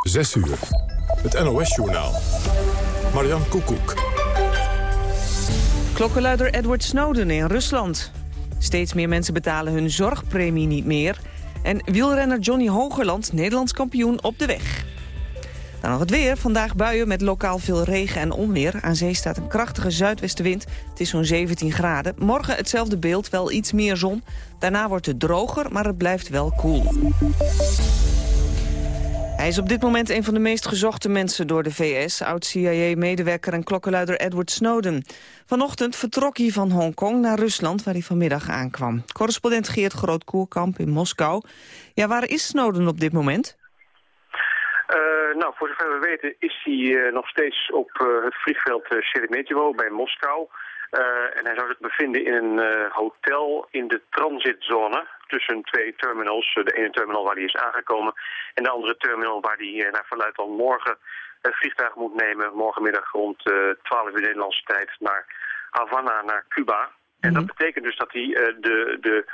6 uur. Het NOS-journaal. Marian Koekoek. Klokkenluider Edward Snowden in Rusland. Steeds meer mensen betalen hun zorgpremie niet meer. En wielrenner Johnny Hogerland, Nederlands kampioen, op de weg. Dan nog het weer. Vandaag buien met lokaal veel regen en onweer. Aan zee staat een krachtige zuidwestenwind. Het is zo'n 17 graden. Morgen hetzelfde beeld, wel iets meer zon. Daarna wordt het droger, maar het blijft wel koel. Hij is op dit moment een van de meest gezochte mensen door de VS... oud-CIA-medewerker en klokkenluider Edward Snowden. Vanochtend vertrok hij van Hongkong naar Rusland, waar hij vanmiddag aankwam. Correspondent Geert Groot-Koerkamp in Moskou. Ja, waar is Snowden op dit moment? Uh, nou, voor zover we weten is hij uh, nog steeds op uh, het vliegveld Sheremetyevo bij Moskou. en hij zou zich bevinden in een hotel in de transitzone tussen twee terminals. de ene terminal waar hij is aangekomen en de andere terminal waar hij naar verluidt al morgen het vliegtuig moet nemen. Morgenmiddag rond 12 uur Nederlandse tijd naar Havana, naar Cuba. En dat mhm. betekent dus dat hij de, de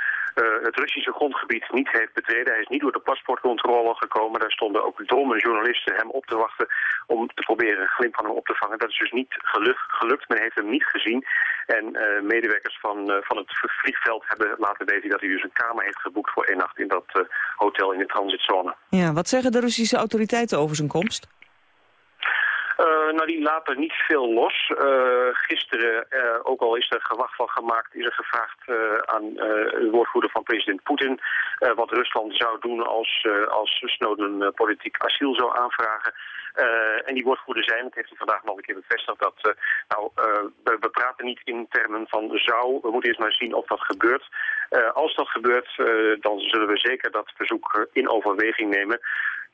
uh, het Russische grondgebied niet heeft betreden. Hij is niet door de paspoortcontrole gekomen. Daar stonden ook drommen journalisten hem op te wachten om te proberen een glimp van hem op te vangen. Dat is dus niet gelukt. gelukt. Men heeft hem niet gezien. En uh, medewerkers van, van het vliegveld hebben laten weten dat hij dus een kamer heeft geboekt voor één nacht in dat hotel in de transitzone. Ja, wat zeggen de Russische autoriteiten over zijn komst? Uh, nou, die laten niet veel los. Uh, gisteren, uh, ook al is er gewacht van gemaakt, is er gevraagd aan de woordvoerder van president Poetin wat Rusland zou doen als, als Snowden politiek asiel zou aanvragen. En die woordvoerder zijn, dat heeft hij vandaag nog een keer bevestigd, dat nou, we, we, praten niet in termen van zou, we moeten eerst maar zien of dat gebeurt. als dat gebeurt, dan zullen we zeker dat verzoek in overweging nemen.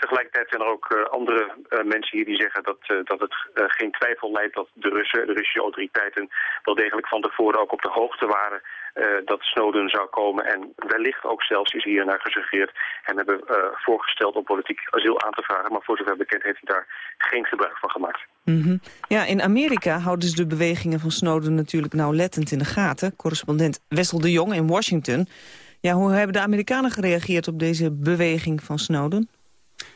Tegelijkertijd zijn er ook uh, andere uh, mensen hier die zeggen dat, uh, dat het geen twijfel leidt dat de Russen, de Russische autoriteiten, wel degelijk van tevoren ook op de hoogte waren dat Snowden zou komen. En wellicht ook zelfs is hier naar gesuggereerd en hebben voorgesteld om politiek asiel aan te vragen. Maar voor zover bekend heeft hij daar geen gebruik van gemaakt. -hmm. Ja, in Amerika houden ze de bewegingen van Snowden natuurlijk nauwlettend in de gaten. Correspondent Wessel de Jong in Washington. Ja, hoe hebben de Amerikanen gereageerd op deze beweging van Snowden?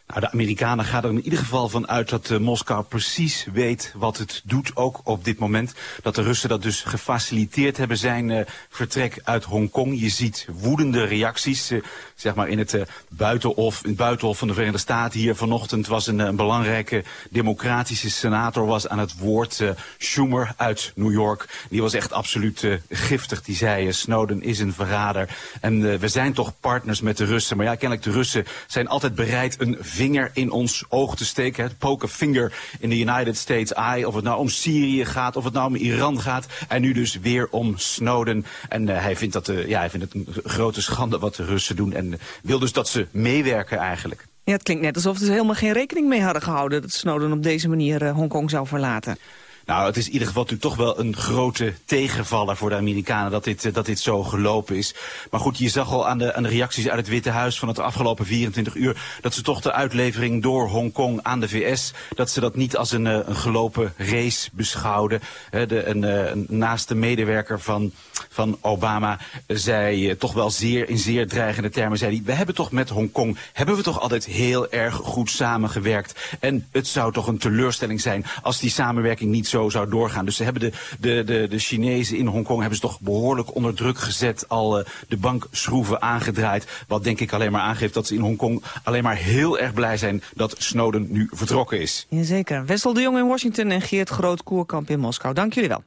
Nou, de Amerikanen gaan er in ieder geval van uit dat uh, Moskou precies weet wat het doet, ook op dit moment. Dat de Russen dat dus gefaciliteerd hebben, zijn uh, vertrek uit Hongkong. Je ziet woedende reacties, uh, zeg maar in het buitenhof, in het buitenhof van de Verenigde Staten. Hier vanochtend was een, een belangrijke democratische senator was aan het woord, Schumer uit New York. Die was echt absoluut giftig. Die zei, Snowden is een verrader. En we zijn toch partners met de Russen. Maar ja, kennelijk de Russen zijn altijd bereid een vinger in ons oog te steken. Het poke finger in de United States eye. Of het nou om Syrië gaat, of het nou om Iran gaat. En nu dus weer om Snowden. En uh, hij, vindt dat, uh, ja, hij vindt het een grote schande wat de Russen doen. En wil dus dat ze meewerken eigenlijk. Ja, het klinkt net alsof ze helemaal geen rekening mee hadden gehouden... dat Snowden op deze manier Hongkong zou verlaten. Nou, het is in ieder geval natuurlijk toch wel een grote tegenvaller voor de Amerikanen dat dit, dat dit zo gelopen is. Maar goed, je zag al aan de, aan de reacties uit het Witte Huis van het afgelopen 24 uur dat ze toch de uitlevering door Hongkong aan de VS, dat ze dat niet als een, een gelopen race beschouwden. De, een, een naaste medewerker van, van Obama zei toch wel zeer in zeer dreigende termen, zei we hebben toch met Hongkong, hebben we toch altijd heel erg goed samengewerkt. En het zou toch een teleurstelling zijn als die samenwerking niet zo zo zou doorgaan. Dus ze hebben de, de, de, de Chinezen in Hongkong hebben ze toch behoorlijk onder druk gezet, al uh, de bankschroeven aangedraaid. Wat denk ik alleen maar aangeeft dat ze in Hongkong alleen maar heel erg blij zijn dat Snowden nu vertrokken is. Jazeker. Wessel de Jong in Washington en Geert Groot-Koerkamp in Moskou. Dank jullie wel.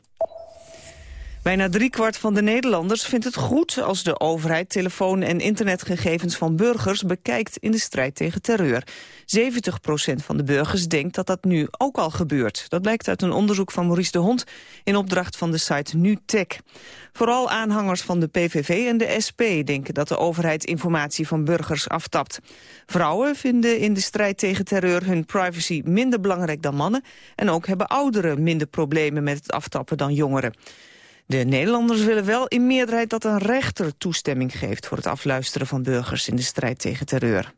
Bijna driekwart van de Nederlanders vindt het goed als de overheid telefoon- en internetgegevens van burgers bekijkt in de strijd tegen terreur. 70% van de burgers denkt dat dat nu ook al gebeurt. Dat blijkt uit een onderzoek van Maurice de Hond in opdracht van de site NuTech. Vooral aanhangers van de PVV en de SP denken dat de overheid informatie van burgers aftapt. Vrouwen vinden in de strijd tegen terreur hun privacy minder belangrijk dan mannen en ook hebben ouderen minder problemen met het aftappen dan jongeren. De Nederlanders willen wel in meerderheid dat een rechter toestemming geeft... voor het afluisteren van burgers in de strijd tegen terreur.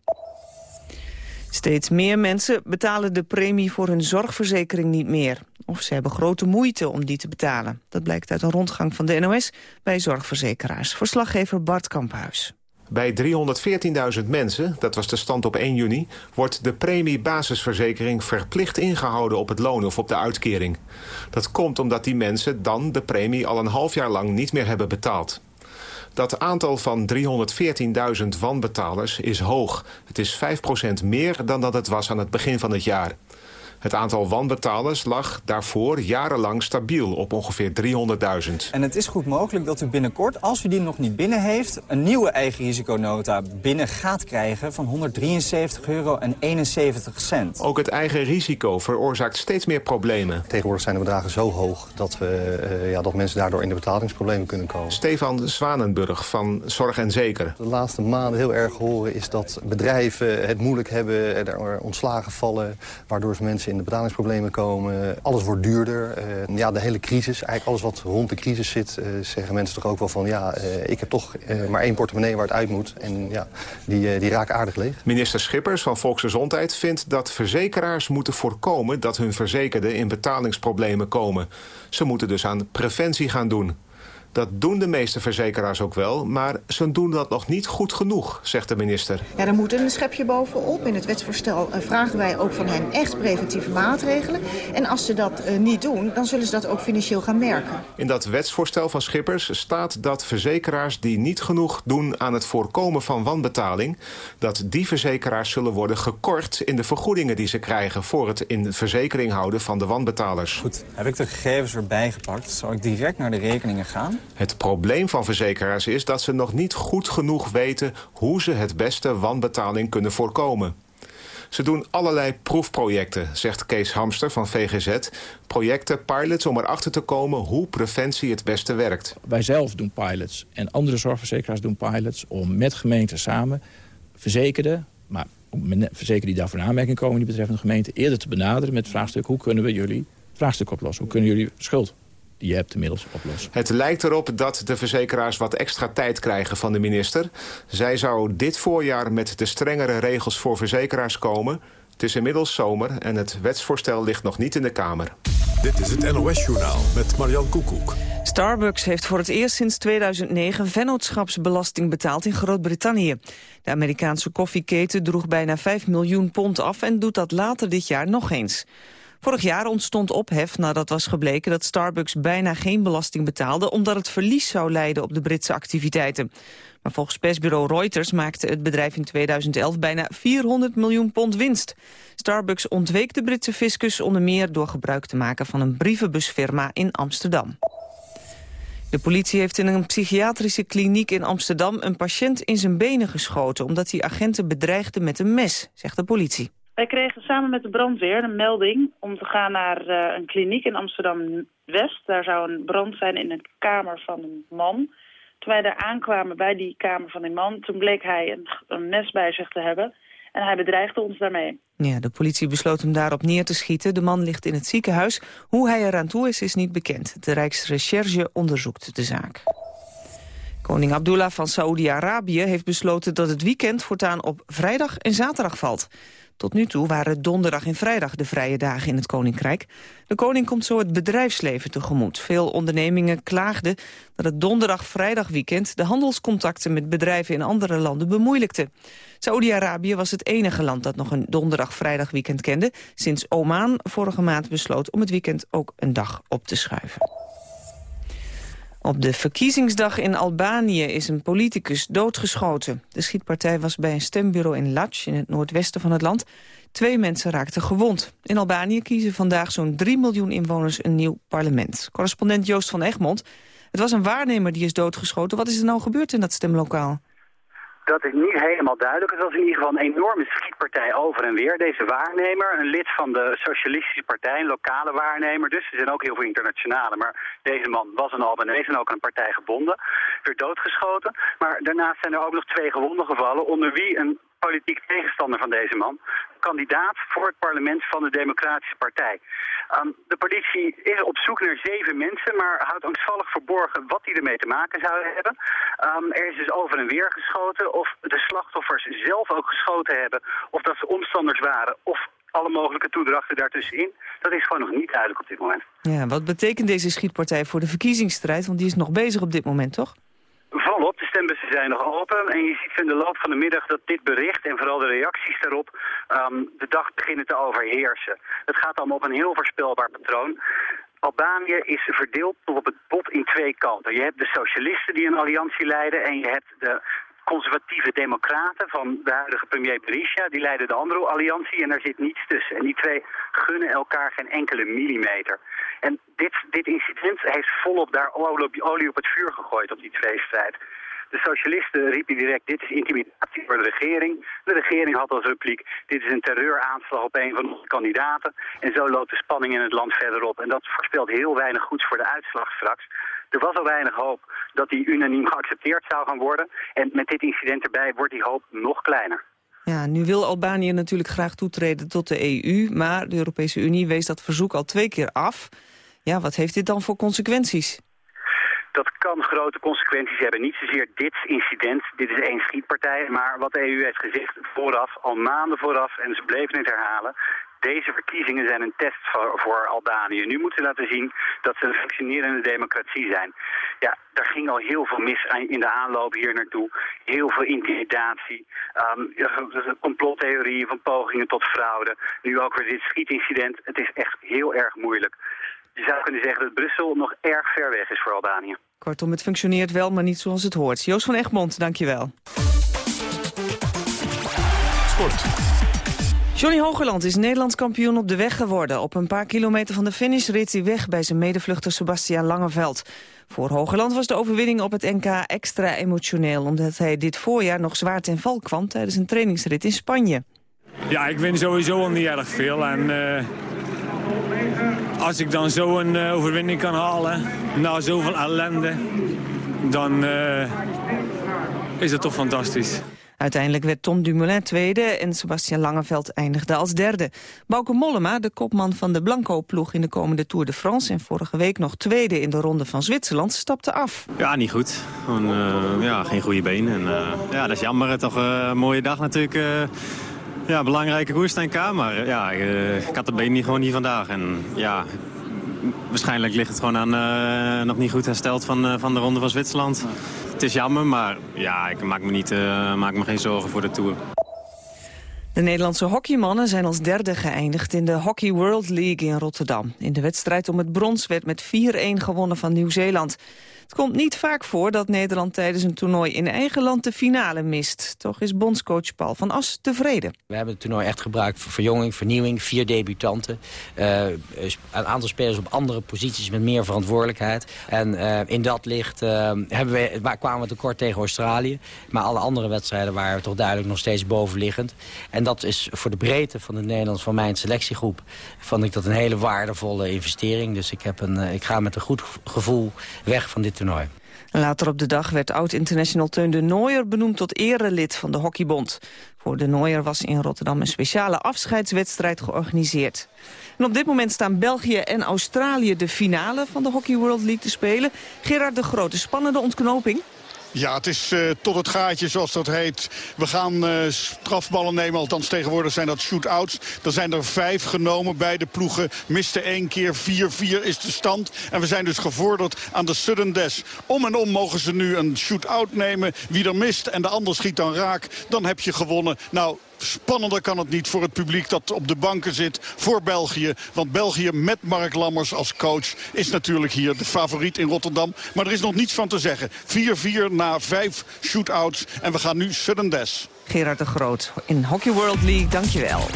Steeds meer mensen betalen de premie voor hun zorgverzekering niet meer. Of ze hebben grote moeite om die te betalen. Dat blijkt uit een rondgang van de NOS bij zorgverzekeraars. Verslaggever Bart Kamphuis. Bij 314.000 mensen, dat was de stand op 1 juni... wordt de premiebasisverzekering verplicht ingehouden op het loon of op de uitkering. Dat komt omdat die mensen dan de premie al een half jaar lang niet meer hebben betaald. Dat aantal van 314.000 wanbetalers is hoog. Het is 5% meer dan dat het was aan het begin van het jaar. Het aantal wanbetalers lag daarvoor jarenlang stabiel op ongeveer 300.000. En het is goed mogelijk dat u binnenkort, als u die nog niet binnen heeft... een nieuwe eigen risiconota binnen gaat krijgen van 173 euro en 71 cent. Ook het eigen risico veroorzaakt steeds meer problemen. Tegenwoordig zijn de bedragen zo hoog dat, we, uh, ja, dat mensen daardoor in de betalingsproblemen kunnen komen. Stefan Zwanenburg van Zorg en Zeker. De laatste maanden heel erg horen is dat bedrijven het moeilijk hebben... er ontslagen vallen, waardoor ze mensen in de betalingsproblemen komen. Alles wordt duurder. Uh, ja, de hele crisis, eigenlijk alles wat rond de crisis zit... Uh, zeggen mensen toch ook wel van... ja, uh, ik heb toch maar één portemonnee waar het uit moet. En ja, die, die raken aardig leeg. Minister Schippers van Volksgezondheid vindt dat verzekeraars moeten voorkomen... dat hun verzekerden in betalingsproblemen komen. Ze moeten dus aan preventie gaan doen. Dat doen de meeste verzekeraars ook wel, maar ze doen dat nog niet goed genoeg, zegt de minister. Ja, er moet een schepje bovenop. In het wetsvoorstel uh, vragen wij ook van hen echt preventieve maatregelen. En als ze dat uh, niet doen, dan zullen ze dat ook financieel gaan merken. In dat wetsvoorstel van Schippers staat dat verzekeraars die niet genoeg doen aan het voorkomen van wanbetaling, dat die verzekeraars zullen worden gekort in de vergoedingen die ze krijgen voor het in verzekering houden van de wanbetalers. Goed, heb ik de gegevens erbij gepakt. Zal ik direct naar de rekeningen gaan? Het probleem van verzekeraars is dat ze nog niet goed genoeg weten... hoe ze het beste wanbetaling kunnen voorkomen. Ze doen allerlei proefprojecten, zegt Kees Hamster van VGZ. Projecten, pilots om erachter te komen hoe preventie het beste werkt. Wij zelf doen pilots en andere zorgverzekeraars doen pilots... om met gemeenten samen verzekerden, maar verzekerden die daarvoor in aanmerking komen... die betreffende gemeente eerder te benaderen met het vraagstuk... hoe kunnen we jullie vraagstuk oplossen? Hoe kunnen jullie schuld je hebt inmiddels oplossen. Het lijkt erop dat de verzekeraars wat extra tijd krijgen van de minister. Zij zou dit voorjaar met de strengere regels voor verzekeraars komen. Het is inmiddels zomer en het wetsvoorstel ligt nog niet in de Kamer. Dit is het NOS-journaal met Marian Koekoek. Starbucks heeft voor het eerst sinds 2009 vennootschapsbelasting betaald in Groot-Brittannië. De Amerikaanse koffieketen droeg bijna 5 miljoen pond af en doet dat later dit jaar nog eens. Vorig jaar ontstond ophef nadat was gebleken dat Starbucks bijna geen belasting betaalde... omdat het verlies zou leiden op de Britse activiteiten. Maar volgens persbureau Reuters maakte het bedrijf in 2011 bijna 400 miljoen pond winst. Starbucks ontweek de Britse fiscus onder meer door gebruik te maken van een brievenbusfirma in Amsterdam. De politie heeft in een psychiatrische kliniek in Amsterdam een patiënt in zijn benen geschoten... omdat hij agenten bedreigde met een mes, zegt de politie. Wij kregen samen met de brandweer een melding om te gaan naar uh, een kliniek in Amsterdam-West. Daar zou een brand zijn in een kamer van een man. Toen wij daar aankwamen bij die kamer van die man, toen bleek hij een, een mes bij zich te hebben. En hij bedreigde ons daarmee. Ja, de politie besloot hem daarop neer te schieten. De man ligt in het ziekenhuis. Hoe hij eraan toe is, is niet bekend. De Rijksrecherche onderzoekt de zaak. Koning Abdullah van Saoedi-Arabië heeft besloten dat het weekend voortaan op vrijdag en zaterdag valt. Tot nu toe waren donderdag en vrijdag de vrije dagen in het Koninkrijk. De koning komt zo het bedrijfsleven tegemoet. Veel ondernemingen klaagden dat het donderdag-vrijdag weekend... de handelscontacten met bedrijven in andere landen bemoeilijkte. Saoedi-Arabië was het enige land dat nog een donderdag-vrijdag weekend kende... sinds Oman vorige maand besloot om het weekend ook een dag op te schuiven. Op de verkiezingsdag in Albanië is een politicus doodgeschoten. De schietpartij was bij een stembureau in Lach, in het noordwesten van het land. Twee mensen raakten gewond. In Albanië kiezen vandaag zo'n 3 miljoen inwoners een nieuw parlement. Correspondent Joost van Egmond. Het was een waarnemer die is doodgeschoten. Wat is er nou gebeurd in dat stemlokaal? Dat is niet helemaal duidelijk. Het was in ieder geval een enorme schietpartij over en weer. Deze waarnemer, een lid van de Socialistische Partij, een lokale waarnemer. Dus er zijn ook heel veel internationale. Maar deze man was een Albanese en ook een partij gebonden. Werd doodgeschoten. Maar daarnaast zijn er ook nog twee gewonden gevallen. Onder wie een politiek tegenstander van deze man. Kandidaat voor het parlement van de Democratische Partij. Um, de politie is op zoek naar zeven mensen, maar houdt angstvallig verborgen wat die ermee te maken zouden hebben. Um, er is dus over en weer geschoten. Of de slachtoffers zelf ook geschoten hebben, of dat ze omstanders waren, of alle mogelijke toedrachten daartussenin. Dat is gewoon nog niet duidelijk op dit moment. Ja, wat betekent deze schietpartij voor de verkiezingsstrijd? Want die is nog bezig op dit moment, toch? Volop. De stembussen zijn nog open. En je ziet in de loop van de middag dat dit bericht en vooral de reacties daarop um, de dag beginnen te overheersen. Het gaat allemaal op een heel voorspelbaar patroon. Albanië is verdeeld tot op het bot in twee kanten. Je hebt de socialisten die een alliantie leiden en je hebt de conservatieve democraten van de huidige premier Berisha, die leiden de andere alliantie en daar zit niets tussen. En die twee gunnen elkaar geen enkele millimeter. En dit, dit incident heeft volop daar olie op het vuur gegooid op die tweestrijd. De socialisten riepen direct, dit is intimidatie voor de regering. De regering had als repliek, dit is een terreuraanslag op een van onze kandidaten. En zo loopt de spanning in het land verder op. En dat voorspelt heel weinig goeds voor de uitslag straks. Er was al weinig hoop dat die unaniem geaccepteerd zou gaan worden. En met dit incident erbij wordt die hoop nog kleiner. Ja, nu wil Albanië natuurlijk graag toetreden tot de EU... maar de Europese Unie wees dat verzoek al twee keer af. Ja, wat heeft dit dan voor consequenties? Dat kan grote consequenties hebben. Niet zozeer dit incident, dit is één schietpartij, maar wat de EU heeft gezegd vooraf, al maanden vooraf, en ze bleven het herhalen, deze verkiezingen zijn een test voor, voor, Albanië. Nu moeten ze laten zien dat ze een functionerende democratie zijn. Ja, daar ging al heel veel mis in de aanloop hier naartoe. Heel veel intimidatie, um, complottheorieën van pogingen tot fraude. Nu ook weer dit schietincident. Het is echt heel erg moeilijk. Je zou kunnen zeggen dat Brussel nog erg ver weg is voor Albanië. Kortom, het functioneert wel, maar niet zoals het hoort. Joost van Egmond, dankjewel. Sport. Johnny Hogeland is Nederlands kampioen op de weg geworden. Op een paar kilometer van de finish reed hij weg bij zijn medevluchter Sebastian Langeveld. Voor Hogeland was de overwinning op het NK extra emotioneel... omdat hij dit voorjaar nog zwaar ten val kwam tijdens een trainingsrit in Spanje. Ja, ik win sowieso al niet erg veel. En uh, als ik dan zo een uh, overwinning kan halen, na zoveel ellende... dan uh, is dat toch fantastisch. Uiteindelijk werd Tom Dumoulin tweede en Sebastian Langeveld eindigde als derde. Bauke Mollema, de kopman van de Blanco-ploeg in de komende Tour de France... en vorige week nog tweede in de Ronde van Zwitserland, stapte af. Ja, niet goed. Uh, ja, geen goede benen. En, uh, ja, dat is jammer. Toch uh, een mooie dag natuurlijk. ja, belangrijke koers NK, maar ja, ik had de been niet, gewoon niet vandaag. En ja, waarschijnlijk ligt het gewoon aan nog niet goed hersteld van, van de Ronde van Zwitserland het is jammer, maar ja, ik maak me, niet, uh, maak me geen zorgen voor de Tour. De Nederlandse hockeymannen zijn als derde geëindigd in de Hockey World League in Rotterdam. In de wedstrijd om het brons werd met 4-1 gewonnen van Nieuw-Zeeland. Het komt niet vaak voor dat Nederland tijdens een toernooi in eigen land de finale mist. Toch is bondscoach Paul van As tevreden. We hebben het toernooi echt gebruikt voor verjonging, vernieuwing, vier debutanten. Uh, een aantal spelers op andere posities met meer verantwoordelijkheid. En uh, in dat licht uh, we, waar kwamen we tekort tegen Australië. Maar alle andere wedstrijden waren toch duidelijk nog steeds bovenliggend. En dat is voor de breedte van de Nederlands, van mijn selectiegroep... vond ik dat een hele waardevolle investering. Dus ik, heb een, ik ga met een goed gevoel weg van dit Later op de dag werd oud-international Teun de Nooier benoemd tot erelid van de Hockeybond. Voor de Nooier was in Rotterdam een speciale afscheidswedstrijd georganiseerd. En op dit moment staan België en Australië de finale van de Hockey World League te spelen. Gerard de Grote, spannende ontknoping? Ja, het is uh, tot het gaatje zoals dat heet. We gaan uh, strafballen nemen, althans tegenwoordig zijn dat shootouts. Er zijn er vijf genomen, beide ploegen misten één keer. 4-4 is de stand. En we zijn dus gevorderd aan de sudden death. Om en om mogen ze nu een shootout nemen. Wie er mist en de ander schiet dan raak, dan heb je gewonnen. Nou, Spannender kan het niet voor het publiek dat op de banken zit voor België. Want België met Mark Lammers als coach is natuurlijk hier de favoriet in Rotterdam. Maar er is nog niets van te zeggen. 4-4 na 5 shootouts en we gaan nu sudden death. Gerard de Groot in Hockey World League, dankjewel.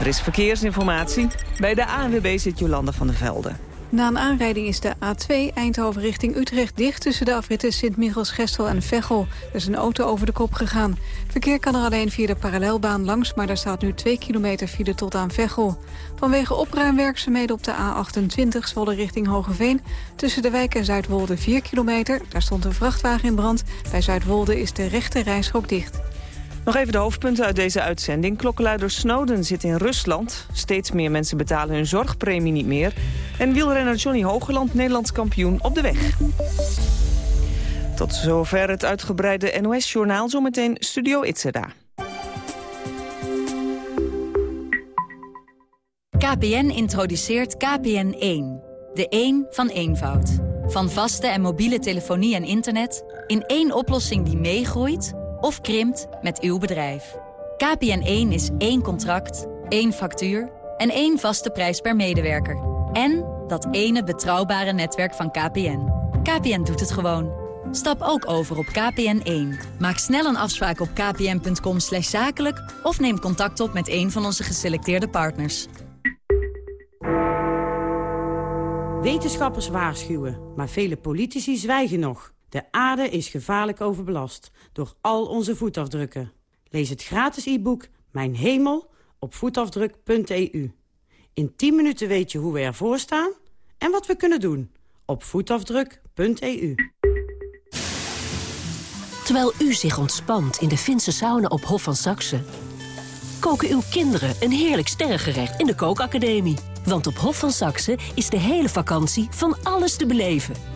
Er is verkeersinformatie. Bij de ANWB zit Jolanda van der Velde. Na een aanrijding is de A2 Eindhoven richting Utrecht dicht... tussen de afritten Sint-Michels-Gestel en Veghel. Er is een auto over de kop gegaan. Verkeer kan er alleen via de parallelbaan langs... maar daar staat nu 2 kilometer file tot aan Veghel. Vanwege opruimwerkzaamheden op de A28 Zwolle richting Hogeveen... tussen de wijk en Zuidwolde 4 kilometer. Daar stond een vrachtwagen in brand. Bij Zuidwolde is de rechte rijstrook dicht. Nog even de hoofdpunten uit deze uitzending. Klokkenluider Snowden zit in Rusland. Steeds meer mensen betalen hun zorgpremie niet meer. En wielrenner Johnny Hogeland, Nederlands kampioen, op de weg. Tot zover het uitgebreide NOS-journaal. Zometeen Studio Itzeda. KPN introduceert KPN1. De 1 van eenvoud. Van vaste en mobiele telefonie en internet... in één oplossing die meegroeit of krimpt met uw bedrijf. KPN1 is één contract, één factuur en één vaste prijs per medewerker. En dat ene betrouwbare netwerk van KPN. KPN doet het gewoon. Stap ook over op KPN1. Maak snel een afspraak op kpn.com zakelijk... of neem contact op met een van onze geselecteerde partners. Wetenschappers waarschuwen, maar vele politici zwijgen nog. De aarde is gevaarlijk overbelast door al onze voetafdrukken. Lees het gratis e-book Mijn Hemel op voetafdruk.eu. In 10 minuten weet je hoe we ervoor staan en wat we kunnen doen op voetafdruk.eu. Terwijl u zich ontspant in de Finse sauna op Hof van Saxe... koken uw kinderen een heerlijk sterrengerecht in de kookacademie. Want op Hof van Saxe is de hele vakantie van alles te beleven.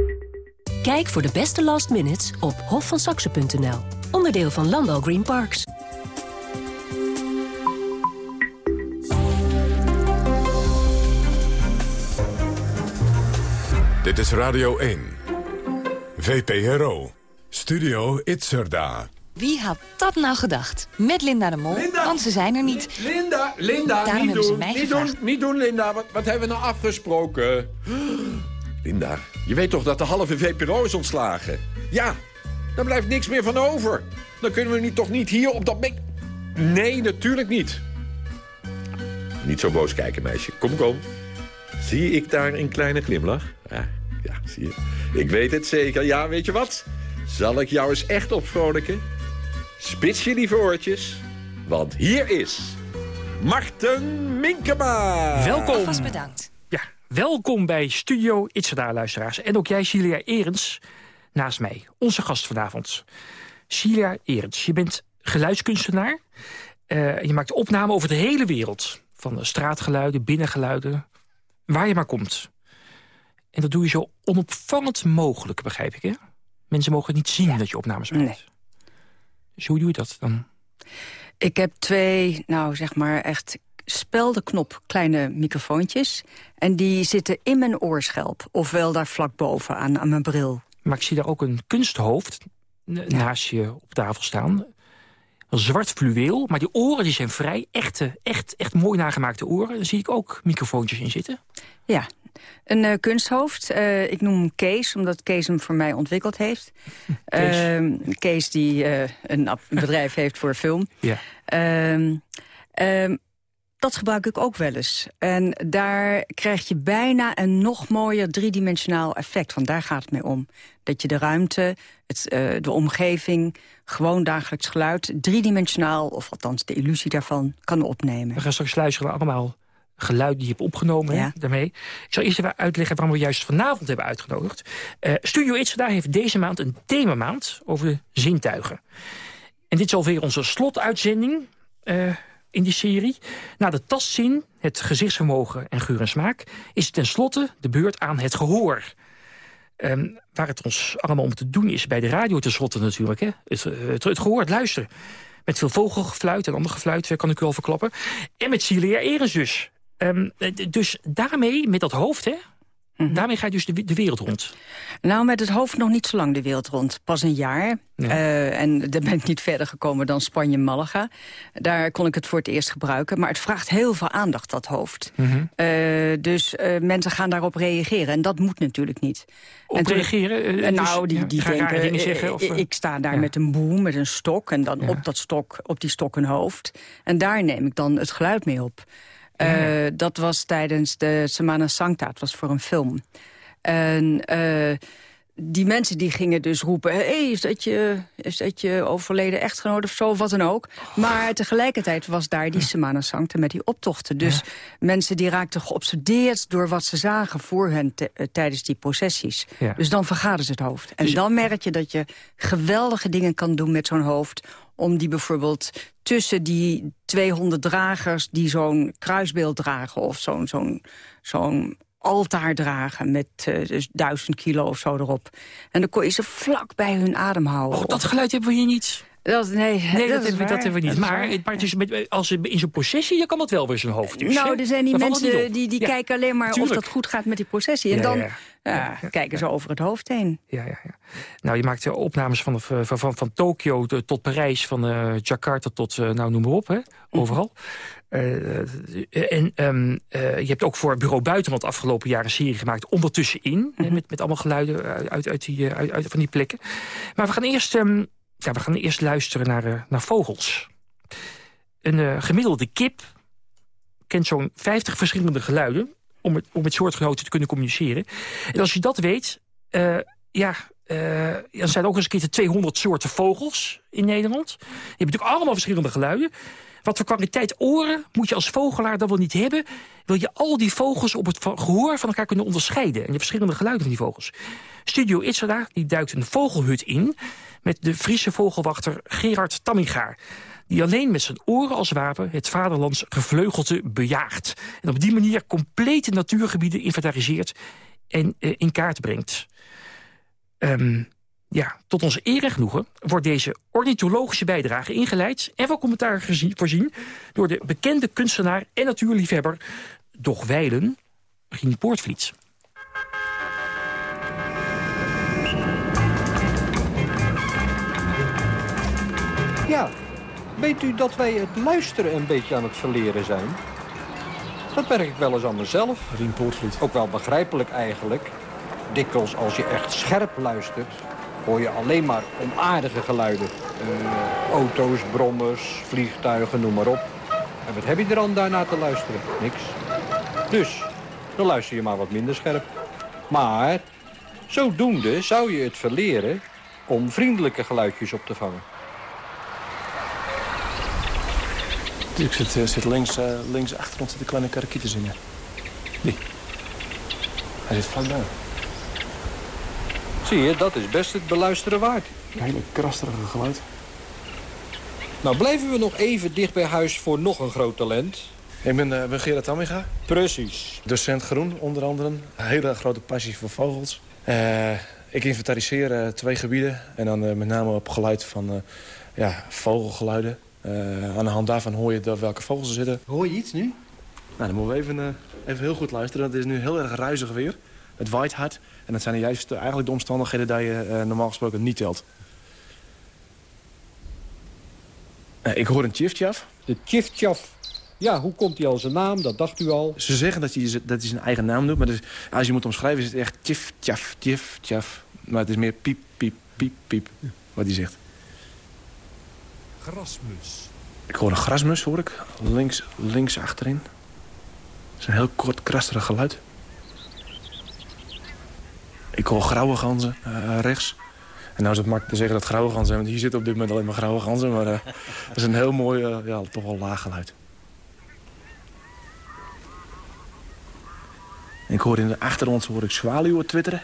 Kijk voor de beste last minutes op hofvansaxe.nl. Onderdeel van Landal Green Parks. Dit is Radio 1. VPRO. Studio Itzerda. Wie had dat nou gedacht? Met Linda de Mol, want ze zijn er niet. Linda, Linda, Daarom niet hebben ze doen, mij niet gevraagd. doen, niet doen, Linda. Wat, wat hebben we nou afgesproken? Linda, je weet toch dat de halve VPRO is ontslagen? Ja, daar blijft niks meer van over. Dan kunnen we niet, toch niet hier op dat... Nee, natuurlijk niet. Niet zo boos kijken, meisje. Kom, kom. Zie ik daar een kleine glimlach? Ja, zie je. Ik weet het zeker. Ja, weet je wat? Zal ik jou eens echt opvrolijken? Spits je lieve oortjes, want hier is... Marten Minkema. Welkom. Alvast bedankt. Welkom bij Studio Itzada, luisteraars. En ook jij, Cilia Erens, naast mij. Onze gast vanavond. Cilia Erens, je bent geluidskunstenaar. Eh, je maakt opnamen over de hele wereld. Van de straatgeluiden, binnengeluiden, waar je maar komt. En dat doe je zo onopvallend mogelijk, begrijp ik, hè? Mensen mogen niet zien dat je opnames maakt. Nee. Dus hoe doe je dat dan? Ik heb twee, nou zeg maar echt speldenknop kleine microfoontjes. En die zitten in mijn oorschelp. Ofwel daar vlak boven aan, aan mijn bril. Maar ik zie daar ook een kunsthoofd naast je op tafel staan. Zwart fluweel, maar die oren die zijn vrij. Echte, echt, echt mooi nagemaakte oren. Daar zie ik ook microfoontjes in zitten. Ja, een eh, kunsthoofd. Eh, ik noem hem Kees, omdat Kees hem voor mij ontwikkeld heeft. Kees. Ehm, Kees die eh, een bedrijf heeft voor film. Ja. Ehm, ehm, dat gebruik ik ook wel eens. En daar krijg je bijna een nog mooier driedimensionaal effect. Want daar gaat het mee om. Dat je de ruimte, het, eh, de omgeving, gewoon dagelijks geluid... driedimensionaal, of althans de illusie daarvan, kan opnemen. We gaan straks luisteren allemaal geluiden die je hebt opgenomen Ja. daarmee. Ik zal eerst even uitleggen waarom we juist vanavond hebben uitgenodigd. Eh, Studio Itzada heeft deze maand een themamaand over de zintuigen. En dit is alweer onze slotuitzending eh, in die serie. Na de tastzin, het gezichtsvermogen en geur en smaak... is tenslotte de beurt aan het gehoor. Ehm, waar het ons allemaal om te doen is, bij de radio tenslotte natuurlijk. Hè? Het, eh, het, het gehoor, het luisteren. Met veel vogelgefluit en ander gefluit, eh, kan ik u wel verklappen. En met Cilia Erens dus. Ehm, eh, dus daarmee, met dat hoofd, hè, Mhm. daarmee ga je dus de, de wereld rond. Nou, met het hoofd nog niet zo lang de wereld rond. Pas een jaar. Eh, en daar ben ik niet verder gekomen dan Spanje-Malaga. Daar kon ik het voor het eerst gebruiken. Maar het vraagt heel veel aandacht, dat hoofd. Mhm. Eh, dus eh, mensen gaan daarop reageren. En dat moet natuurlijk niet. Op en toen- reageren? Dus, nou, die, die denken, dingen zeggen, of, ik sta daar Ja. met een boom, met een stok... en dan op, dat stok, op die stok een hoofd. En daar neem ik dan het geluid mee op. Eh, dat was tijdens de Semana Sancta, het was voor een film. En eh, die mensen die gingen dus roepen... Hey, is, dat je, is dat je overleden echtgenoot of zo, of wat dan ook. Maar tegelijkertijd was daar die Semana Sancta met die optochten. Dus mensen die raakten geobsedeerd door wat ze zagen voor hen eh, tijdens die processies. Ja. Dus dan vergaden ze het hoofd. En Dus- dan merk je dat je geweldige dingen kan doen met zo'n hoofd... om die bijvoorbeeld tussen die 200 dragers die zo'n kruisbeeld dragen... of zo'n zo'n zo'n altaar dragen met eh, dus duizend kilo of zo erop. En dan kon je ze vlak bij hun adem houden. Oh, dat geluid hebben we hier niet. Dat, nee, Nee, dat, hebben, dat hebben we niet. Maar, het- maar het is met, als ze in zo'n processie, dan kan dat wel weer zijn hoofd. Dus, nou, er zijn die mensen die, die Ja, kijken alleen maar tuurlijk. of dat goed gaat met die processie. En Ja, dan ja, kijken ze over het hoofd heen. Ja, ja, ja. Nou, je maakt eh, opnames van, van, van, van Tokio tot Parijs, van eh, Jakarta tot, eh, nou noem maar op, hè, overal. Eh, en ehm, eh, je hebt ook voor Bureau Buitenland afgelopen jaar een serie gemaakt, ondertussenin, hè, met, met allemaal geluiden uit, uit, die, uit, uit van die plekken. Maar we gaan eerst, ehm, ja, we gaan eerst luisteren naar, eh, naar vogels. Een eh, gemiddelde kip kent zo'n 50 verschillende geluiden om om met soortgenoten te kunnen communiceren. En als je dat weet, eh, ja, dan zijn er ook eens een keer de 200 soorten vogels in Nederland. Je hebt natuurlijk allemaal verschillende geluiden. Wat voor kwaliteit oren moet je als vogelaar dan wel niet hebben... wil je al die vogels op het gehoor van elkaar kunnen onderscheiden... en de verschillende geluiden van die vogels. Studio Itzada die duikt een vogelhut in... met de Friese vogelwachter Gerard Tammingaar die alleen met zijn oren als wapen het vaderlands gevleugelte bejaagt. En op die manier complete natuurgebieden inventariseert en eh, in kaart brengt. Ehm, ja, tot onze eer en genoegen wordt deze ornithologische bijdrage ingeleid... en van commentaar gezien, voorzien door de bekende kunstenaar en natuurliefhebber... Doch Weilen, Rien Poortvliet. Ja, weet u dat wij het luisteren een beetje aan het verleren zijn? Dat merk ik wel eens aan mezelf. Rien Poortvliet. Ook wel begrijpelijk eigenlijk. Dikwijls als je echt scherp luistert, hoor je alleen maar onaardige geluiden. Eh, auto's, brommers, vliegtuigen, noem maar op. En wat heb je er dan daarna te luisteren? Niks. Dus, dan luister je maar wat minder scherp. Maar, zodoende zou je het verleren om vriendelijke geluidjes op te vangen. Ik zit, eh, zit links, eh, links achter ons de kleine karakiet te zingen. Die. Hij zit vlakbij. Zie je, dat is best het beluisteren waard. Een hele krasterige geluid. Nou, blijven we nog even dicht bij huis voor nog een groot talent. Ik ben, eh, ben Gerard Tamminga. Precies. Docent groen, onder andere. Een hele grote passie voor vogels. Eh, ik inventariseer eh, twee gebieden. En dan met name op geluid van eh, ja, vogelgeluiden. Eh, aan de hand daarvan hoor je dat welke vogels er zitten. Hoor je iets nu? Nou, dan moeten we even, eh, even heel goed luisteren. Het is nu heel erg ruizig weer. Het waait hard. En dat zijn juist eigenlijk de omstandigheden dat je eh, normaal gesproken niet telt. Eh, ik hoor een tjiftjaf. De tjiftjaf. Ja, hoe komt hij al zijn naam? Dat dacht u al. Ze zeggen dat hij, dat hij zijn eigen naam doet. Maar dus, als je moet omschrijven is het echt tjif, tjaf, tjif, tjaf. Maar het is meer piep, piep, piep, piep. Wat hij zegt. Grasmus. Ik hoor een grasmus, hoor ik. Links, links achterin. Het is een heel kort, krasterig geluid. Ik hoor grauwe ganzen eh, rechts. En nou is het makkelijk te zeggen dat grauwe ganzen zijn. Want hier zitten op dit moment alleen maar grauwe ganzen. Maar eh, dat is een heel mooi, eh, ja, toch wel laag geluid. Ik hoor in de achter ons hoor ik zwaluwen twitteren.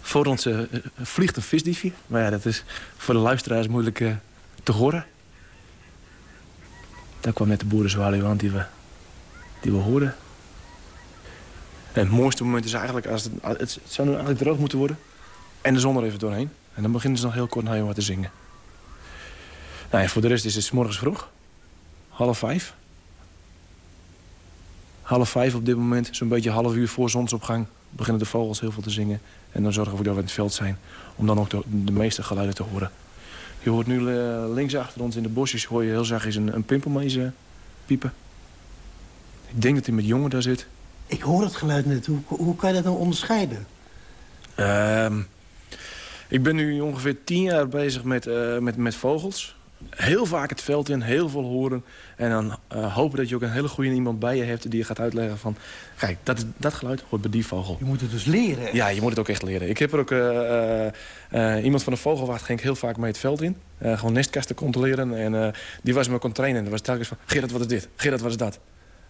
Voor ons eh, eh, vliegt een visdiefje. Maar ja, dat is voor de luisteraars moeilijk eh, te horen. Daar kwam net de boerenzwaluw aan die we, die we hoorden. En het mooiste moment is eigenlijk, als het, het, zou nu eigenlijk droog moeten worden. En de zon er even doorheen. En dan beginnen ze nog heel kort naar je wat te zingen. Nou voor de rest is het 's morgens vroeg. Half vijf. Half vijf op dit moment, zo'n beetje half uur voor zonsopgang... beginnen de vogels heel veel te zingen. En dan zorgen we dat we in het veld zijn. Om dan ook de, meeste geluiden te horen. Je hoort nu eh, links achter ons in de bosjes... hoor je heel zachtjes een, een piepen. Ik denk dat hij met jongen daar zit. Ik hoor het geluid net. Hoe, hoe kan je dat nou onderscheiden? Ehm, ik ben nu ongeveer tien jaar bezig met, eh, met, met vogels. heel vaak het veld in, heel veel horen. En dan uh, hopen dat je ook een hele goede iemand bij je hebt... die je gaat uitleggen van... kijk, dat, dat geluid hoort bij die vogel. Je moet het dus leren. Ja, je moet het ook echt leren. Ik heb er ook... Uh, uh, iemand van de vogelwacht ging heel vaak mee het veld in. gewoon nestkasten controleren. En die was me kon trainen. En dan was telkens van... Gerard, wat is dit? Gerard, wat is dat?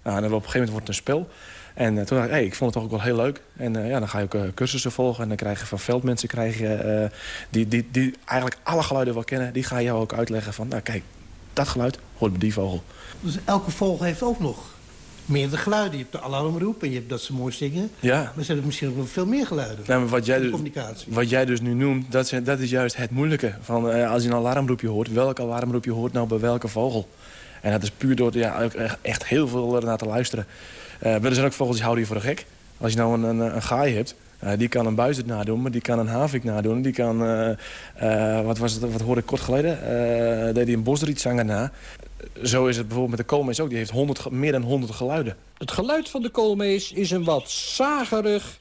Nou, en dan op een gegeven moment wordt het een spel. En toen dacht ik, hey, ik vond het toch ook wel heel leuk. En ja, dan ga je ook cursussen volgen. En dan krijg je van veldmensen... Krijg je, die, die, die eigenlijk alle geluiden wel kennen... die ga je jou ook uitleggen van... nou kijk, dat geluid hoort bij die vogel. Dus elke vogel heeft ook nog meerdere geluiden. Je hebt de alarmroep en je hebt dat ze mooi zingen. Ja. Maar ze hebben misschien ook nog veel meer geluiden. maar wat, jij dus, wat jij dus nu noemt, dat is, dat is juist het moeilijke. Van, uh, als je een alarmroepje hoort, welk alarmroepje hoort nou bij welke vogel? En dat is puur door ja, echt heel veel naar te luisteren. Uh, er zijn ook vogels die houden je voor de gek. Als je nou een, een, een gaai hebt, uh, die kan een buizerd nadoen, maar die kan een havik nadoen. Die kan, wat, was het, wat hoorde ik kort geleden, deed hij een bosrietzanger na zo is het bijvoorbeeld met de koolmees ook. Die heeft 100, meer dan 100 geluiden. Het geluid van de koolmees is een wat zagerig...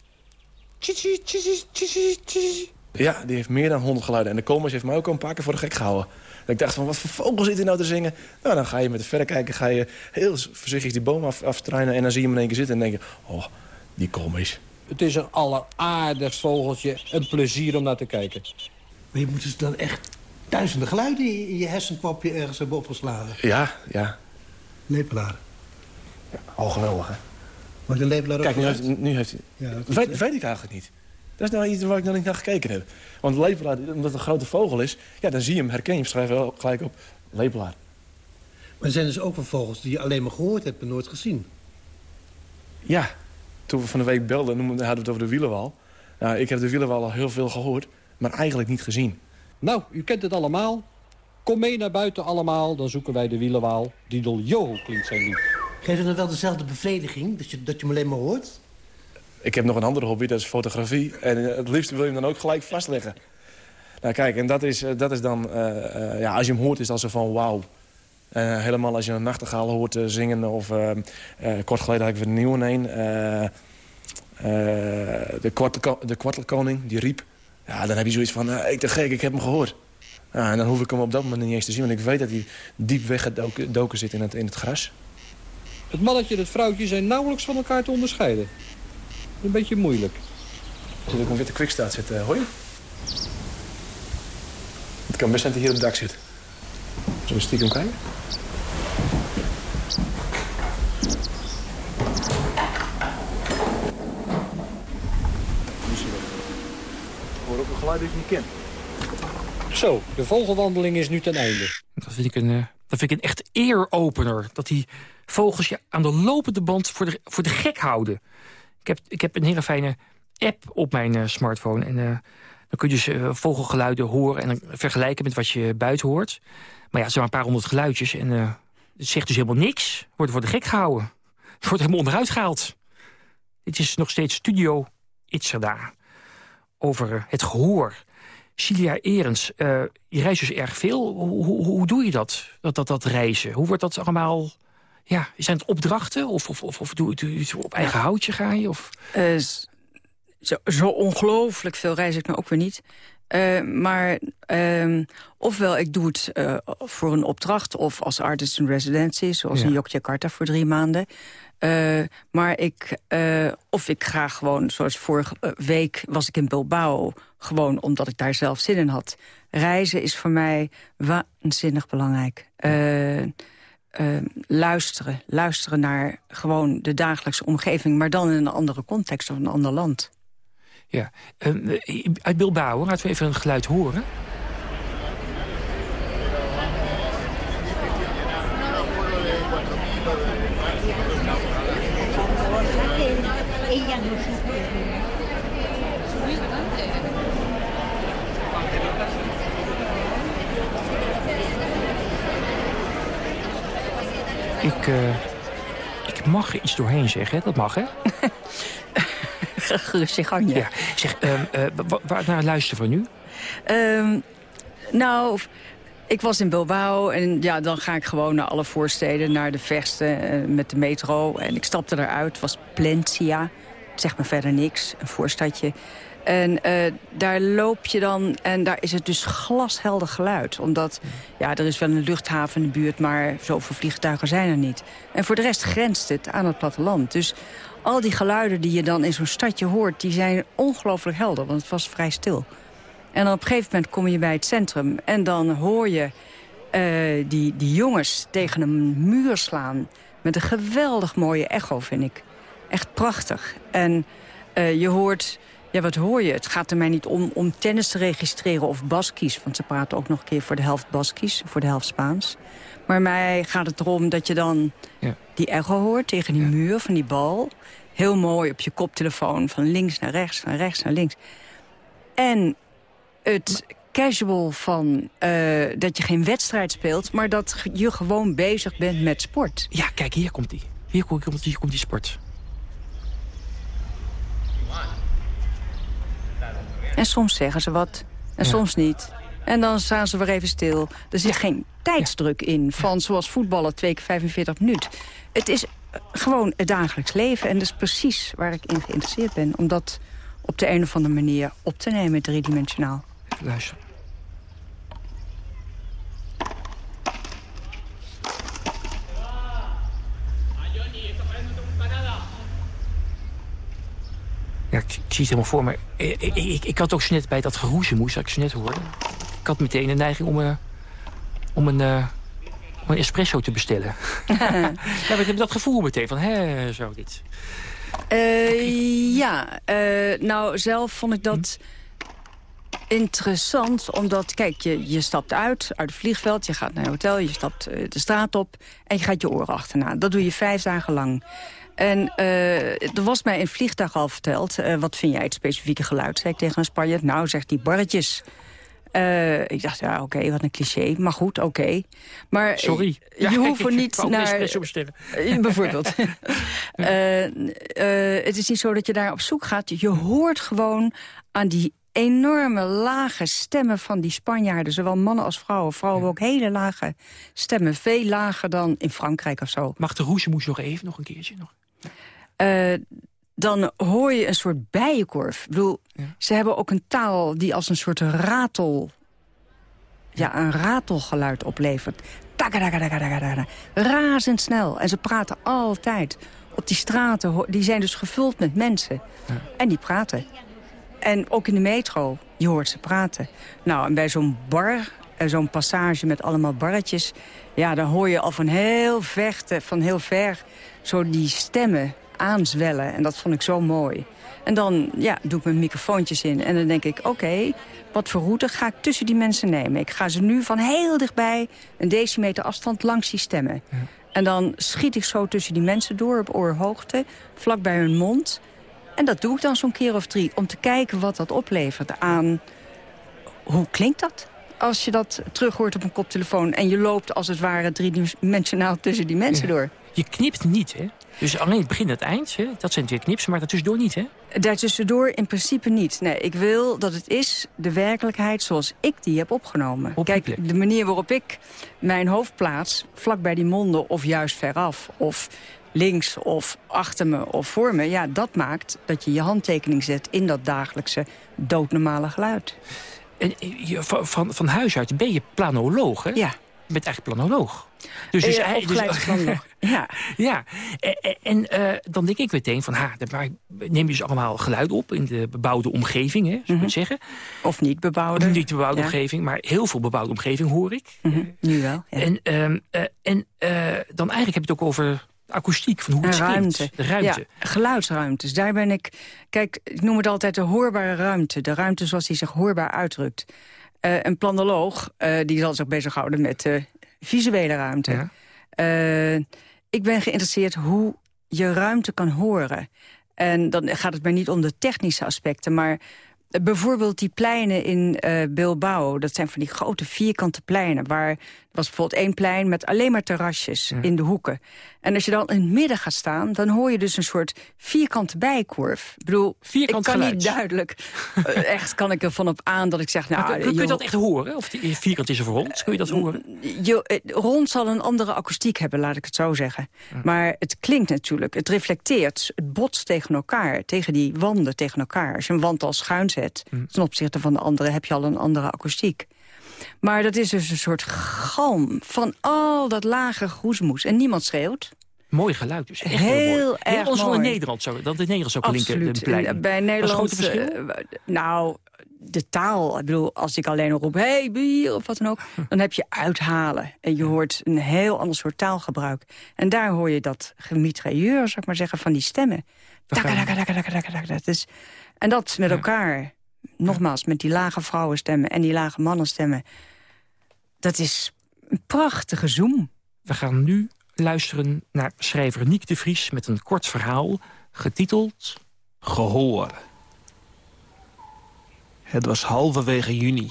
Ja, die heeft meer dan 100 geluiden. En de koolmees heeft mij ook al een paar keer voor de gek gehouden. Ik dacht van, wat voor vogel zit hij nou te zingen? Nou, dan ga je met de verrekijker ga je heel voorzichtig die boom af, aftruinen... en dan zie je hem in één keer zitten en denk je... oh, die koolmees. Het is een alleraardigst vogeltje. Een plezier om naar te kijken. Maar je moet dus dan echt duizenden geluiden in je hersenkwapje ergens hebben opgeslagen. Ja, ja. Lepelaar. Ja, al geweldig, hè? Mag een lepelaar Kijk, nu heeft, nu heeft hij... Ja, weet, weet, ik eigenlijk niet. Dat is nou iets waar ik nog niet naar gekeken heb. Want lepelaar, omdat het een grote vogel is... ja, dan zie je hem, herken je hem, schrijf wel gelijk op lepelaar. Maar er zijn dus ook wel vogels die je alleen maar gehoord hebt en nooit gezien. Ja, toen we van de week belden, hadden we het over de wielenwal. Nou, ik heb de wielenwal al heel veel gehoord, maar eigenlijk niet gezien. Nou, u kent het allemaal. Kom mee naar buiten allemaal, dan zoeken wij de wielenwaal. Didel Joho klinkt zijn lied. Geeft het dan wel dezelfde bevrediging, dat je, dat je hem alleen maar hoort? Ik heb nog een andere hobby, dat is fotografie. En eh, het liefst wil je hem dan ook gelijk vastleggen. Nou kijk, en dat is, eh, dat is dan... Uh, ja, als je hem hoort is dat zo van wauw. Uh, helemaal als je een nachtegaal hoort zingen. Of kort geleden had ik weer een nieuwe een. de, kwartel, de kwartelkoning, die riep. Ja, dan heb je zoiets van, uh, ik te gek, ik heb hem gehoord. En dan hoef ik hem op dat moment niet eens te zien. Want ik weet dat hij diep weggedoken zit in het, in het gras. Het mannetje en het vrouwtje zijn nauwelijks van elkaar te onderscheiden. Een beetje moeilijk. Zit ik een witte kwikstaat zitten, hoi? Het kan best zijn dat hij hier op het dak zit. Zullen we stiekem kijken? ook een geluid dat je niet kent. Zo, de vogelwandeling is nu ten einde. Dat vind ik een, uh, dat vind ik een echt eeropener. Dat die vogels je aan de lopende band voor de, voor de gek houden. Ik heb, ik heb een hele fijne app op mijn uh, smartphone. En uh, dan kun je dus vogelgeluiden horen en vergelijken met wat je buiten hoort. Maar ja, het zijn maar een paar honderd geluidjes. En het zegt dus helemaal niks. Wordt voor de gek gehouden. Wordt helemaal onderuit gehaald. Dit is nog steeds Studio Itzerda over het gehoor. Cilia Erens, je reist dus erg veel. Hoe, hoe, hoe, doe je dat, dat, dat, dat reizen? Hoe wordt dat allemaal... Ja, zijn het opdrachten? Of, of, of, of doe, je op eigen houtje ga je? Of? Uh, zo, zo ongelooflijk veel reis ik nou ook weer niet. Uh, maar uh, ofwel ik doe het uh, voor een opdracht... of als artist in residency, zoals ja. in Yogyakarta voor drie maanden. Maar ik, of ik ga gewoon, zoals vorige week was ik in Bilbao... gewoon omdat ik daar zelf zin in had. Reizen is voor mij waanzinnig belangrijk. Uh, luisteren, luisteren naar gewoon de dagelijkse omgeving... maar dan in een andere context of een ander land. Ja, uit Bilbao, laten we even een geluid horen... Ik, uh, ik mag er iets doorheen zeggen, dat mag, hè? Gerust gang, ja. ja. Zeg, uh, uh, waar naar luisteren we nu? Um, nou, ik was in Bilbao en ja, dan ga ik gewoon naar alle voorsteden, naar de verste met de metro. En ik stapte eruit, het was Plencia. zeg maar verder niks, een voorstadje. En uh, daar loop je dan en daar is het dus glashelder geluid. Omdat, ja, er is wel een luchthaven in de buurt... maar zoveel vliegtuigen zijn er niet. En voor de rest grenst het aan het platteland. Dus al die geluiden die je dan in zo'n stadje hoort... die zijn ongelooflijk helder, want het was vrij stil. En dan op een gegeven moment kom je bij het centrum... en dan hoor je uh, die, die jongens tegen een muur slaan... met een geweldig mooie echo, vind ik. Echt prachtig. En uh, je hoort... Ja, wat hoor je? Het gaat er mij niet om, om tennis te registreren of Baskies. Want ze praten ook nog een keer voor de helft Baskies, voor de helft Spaans. Maar mij gaat het erom dat je dan ja. die echo hoort tegen die ja. muur van die bal. Heel mooi op je koptelefoon, van links naar rechts, van rechts naar links. En het casual van uh, dat je geen wedstrijd speelt... maar dat je gewoon bezig bent met sport. Ja, kijk, hier komt die. Hier komt, hier komt die sport. En soms zeggen ze wat, en ja. soms niet. En dan staan ze weer even stil. Er zit ja. geen tijdsdruk in van zoals voetballen twee keer 45 minuten. Het is gewoon het dagelijks leven. En dat is precies waar ik in geïnteresseerd ben. Om dat op de een of andere manier op te nemen, driedimensionaal. Even Ja, ik, ik, zie het helemaal voor me. Ik, ik, ik, ik had ook zo net bij dat geroezemoes, dat ik zo net hoorde. Ik had meteen de neiging om, uh, om, een, uh, om een espresso te bestellen. ja, ik heb dat gevoel meteen van, hè, zo dit. Uh, ja, nou zelf vond ik dat hm? interessant, omdat, kijk, je, je stapt uit, uit het vliegveld, je gaat naar een hotel, je stapt de straat op en je gaat je oren achterna. Dat doe je vijf dagen lang. En uh, er was mij in vliegtuig al verteld... Uh, wat vind jij het specifieke geluid, zei ik tegen een Spanjaard. Nou, zegt die barretjes. Uh, ik dacht, ja, oké, okay, wat een cliché. Maar goed, oké. Okay. Maar Sorry. je ja, hoeft er niet naar... bijvoorbeeld. het is niet zo dat je daar op zoek gaat. Je hoort gewoon aan die enorme lage stemmen van die Spanjaarden. Zowel mannen als vrouwen. Vrouwen ja. ook hele lage stemmen. Veel lager dan in Frankrijk of zo. Mag de roezemoes nog even, nog een keertje? Nog? Uh, dan hoor je een soort bijenkorf. Ik bedoel, ja. ze hebben ook een taal die als een soort ratel... Ja, een ratelgeluid oplevert. Razendsnel. En ze praten altijd. Op die straten, die zijn dus gevuld met mensen. Ja. En die praten. En ook in de metro, je hoort ze praten. Nou, en bij zo'n bar, zo'n passage met allemaal barretjes... ja, dan hoor je al van heel vechten, van heel ver... zo die stemmen aanzwellen. En dat vond ik zo mooi. En dan ja, doe ik mijn microfoontjes in. En dan denk ik, oké, okay, wat voor route ga ik tussen die mensen nemen? Ik ga ze nu van heel dichtbij, een decimeter afstand, langs die stemmen. Ja. En dan schiet ik zo tussen die mensen door op oorhoogte, vlak bij hun mond. En dat doe ik dan zo'n keer of drie, om te kijken wat dat oplevert aan... Hoe klinkt dat? Als je dat terug hoort op een koptelefoon... en je loopt als het ware driedimensionaal tussen die mensen ja. door. Je knipt niet, hè? Dus alleen het begin en het eind, hè? dat zijn twee knipsen, maar daartussendoor niet, hè? Daartussendoor in principe niet. Nee, ik wil dat het is de werkelijkheid zoals ik die heb opgenomen. Op Kijk, de manier waarop ik mijn hoofd plaats, vlak bij die monden of juist veraf... of links of achter me of voor me... ja, dat maakt dat je je handtekening zet in dat dagelijkse doodnormale geluid. En je, van, van huis uit ben je planoloog, hè? Ja. Je bent echt planoloog. Dus, dus, uh, dus ja. ja. En, en uh, dan denk ik meteen van, ha, neem je dus allemaal geluid op in de bebouwde omgeving, hè, zou je mm -hmm. zeggen. Of niet bebouwde. Of niet bebouwde ja. omgeving, maar heel veel bebouwde omgeving hoor ik. Mm -hmm. Nu wel. Ja. En, um, uh, en dan eigenlijk heb je het ook over akoestiek, van hoe het ruimte. klinkt. De ruimte. Ja, geluidsruimtes, daar ben ik... Kijk, ik noem het altijd de hoorbare ruimte. De ruimte zoals die zich hoorbaar uitdrukt. een planoloog, die zal zich bezighouden met visuele ruimte. Ja. Uh, ik ben geïnteresseerd hoe je ruimte kan horen. En dan gaat het mij niet om de technische aspecten... maar bijvoorbeeld die pleinen in uh, Bilbao. Dat zijn van die grote vierkante pleinen. Waar er was bijvoorbeeld één plein met alleen maar terrasjes in de hoeken. En als je dan in het midden gaat staan... dan hoor je dus een soort vierkante bijkorf. Ik bedoel, Vierkant ik kan geluid. niet duidelijk... eh, echt kan ik ervan op aan dat ik zeg... Nou, kun, kun je dat echt horen? Of die vierkant is of rond? Kun je dat horen? je, eh, rond zal een andere akoestiek hebben, laat ik het zo zeggen. Maar het klinkt natuurlijk, het reflecteert, het botst tegen elkaar, tegen die wanden tegen elkaar. Als je een wand al schuin zet, ten opzichte van de andere, heb je al een andere akoestiek. Maar dat is dus een soort galm van al dat lage groesmoes. En niemand schreeuwt. Mooi geluid dus. Echt Heel heel, mooi. erg dan in. Nederland. Zo, dat in Nederland zou klinken. Absoluut. de plein. En, eh, Bij Nederland... eh, nou, de taal. Ik bedoel, als ik alleen nog roep... hey, bier, of wat dan ook... dan heb je uithalen. En je hoort een heel ander soort taalgebruik. En daar hoor je dat gemitrailleur, zou ik maar zeggen, van die stemmen. Dat is- En dat met elkaar. Nogmaals, met die lage vrouwenstemmen en die lage mannenstemmen. Dat is een prachtige zoom. We gaan nu luisteren naar schrijver Niek de Vries... met een kort verhaal getiteld... Gehoor. Het was halverwege juni.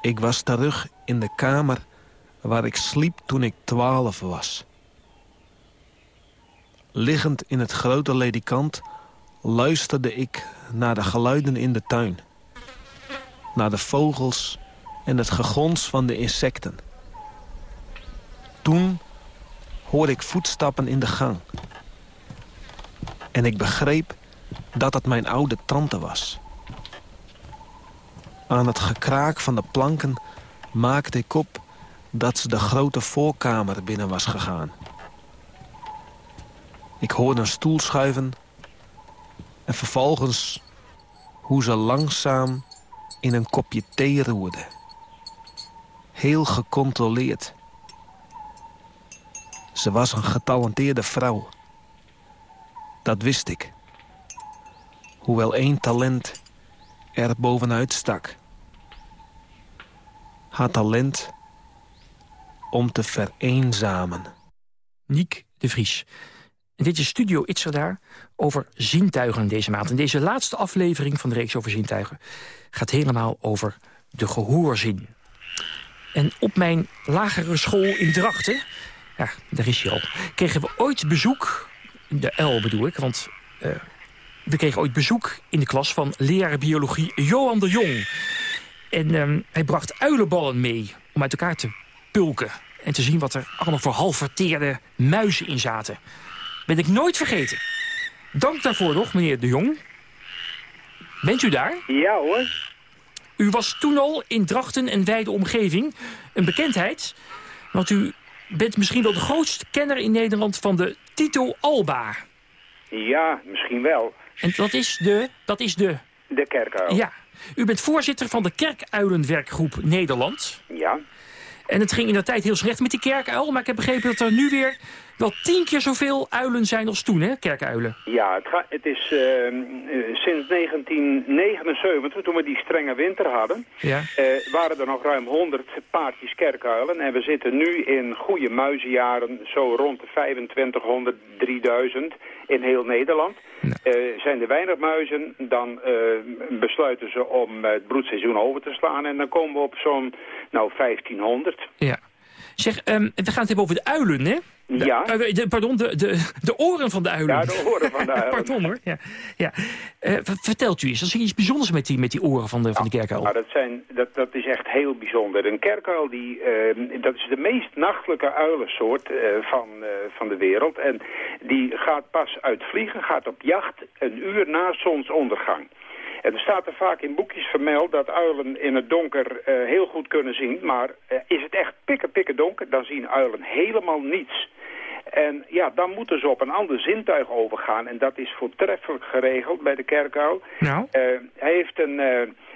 Ik was terug in de kamer waar ik sliep toen ik twaalf was. Liggend in het grote ledikant luisterde ik naar de geluiden in de tuin. Naar de vogels en het gegons van de insecten. Toen hoorde ik voetstappen in de gang. En ik begreep dat het mijn oude tante was. Aan het gekraak van de planken maakte ik op dat ze de grote voorkamer binnen was gegaan. Ik hoorde een stoel schuiven en vervolgens hoe ze langzaam in een kopje thee roerde. Heel gecontroleerd. Ze was een getalenteerde vrouw. Dat wist ik. Hoewel één talent er bovenuit stak. Haar talent om te vereenzamen. Niek de Vries. En dit is Studio Itzerdaar over zintuigen deze maand. En deze laatste aflevering van de reeks over zintuigen... gaat helemaal over de gehoorzin. En op mijn lagere school in Drachten... ja, daar is hij al... kregen we ooit bezoek... de L bedoel ik, want... eh, we kregen ooit bezoek in de klas van leraar biologie Johan de Jong. En ehm, hij bracht uilenballen mee om uit elkaar te pulken. En te zien wat er allemaal voor half verteerde muizen in zaten. Ben ik nooit vergeten. Dank daarvoor nog, meneer de Jong. Bent u daar? Ja hoor. U was toen al in Drachten en wijde omgeving een bekendheid. Want u bent misschien wel de grootste kenner in Nederland van de Tito Alba. Ja, misschien wel. En dat is de... Dat is de De kerkuil. ja. U bent voorzitter van de Kerkuilenwerkgroep Nederland. Ja. En het ging in de tijd heel slecht met die kerkuil. Maar ik heb begrepen dat er nu weer wel tien keer zoveel uilen zijn als toen, hè, kerkuilen. Ja, het, ga- het is eh, eh, sinds 1979, toen we die strenge winter hadden, Ja. eh, waren er nog ruim 100 paardjes kerkuilen. En we zitten nu in goede muizenjaren, zo rond de 2500, 3000 in heel Nederland. Eh, zijn er weinig muizen, dan besluiten ze om het broedseizoen over te slaan. En dan komen we op zo'n nou, 1500. Ja. Zeg, ehm, we gaan het hebben over de uilen, hè? Ja. de- pardon, de, de, de oren van de uilen. Ja, de oren van de uilen. pardon hoor. Ja. Ja. Eh, vertelt u eens, is er iets bijzonders met die, met die oren van de, van de kerkuil? Nou, dat, zijn, dat, dat is echt heel bijzonder. Een kerkuil, die, eh, dat is de meest nachtelijke uilensoort eh, van, eh, van de wereld. En die gaat pas uitvliegen, gaat op jacht een uur na zonsondergang. En er staat er vaak in boekjes vermeld dat uilen in het donker eh, heel goed kunnen zien. Maar eh, is het echt pikke pikke donker, dan zien uilen helemaal niets. En ja, dan moeten ze op een ander zintuig overgaan. En dat is voortreffelijk geregeld bij de kerkuil. Nou? Eh, hij heeft een,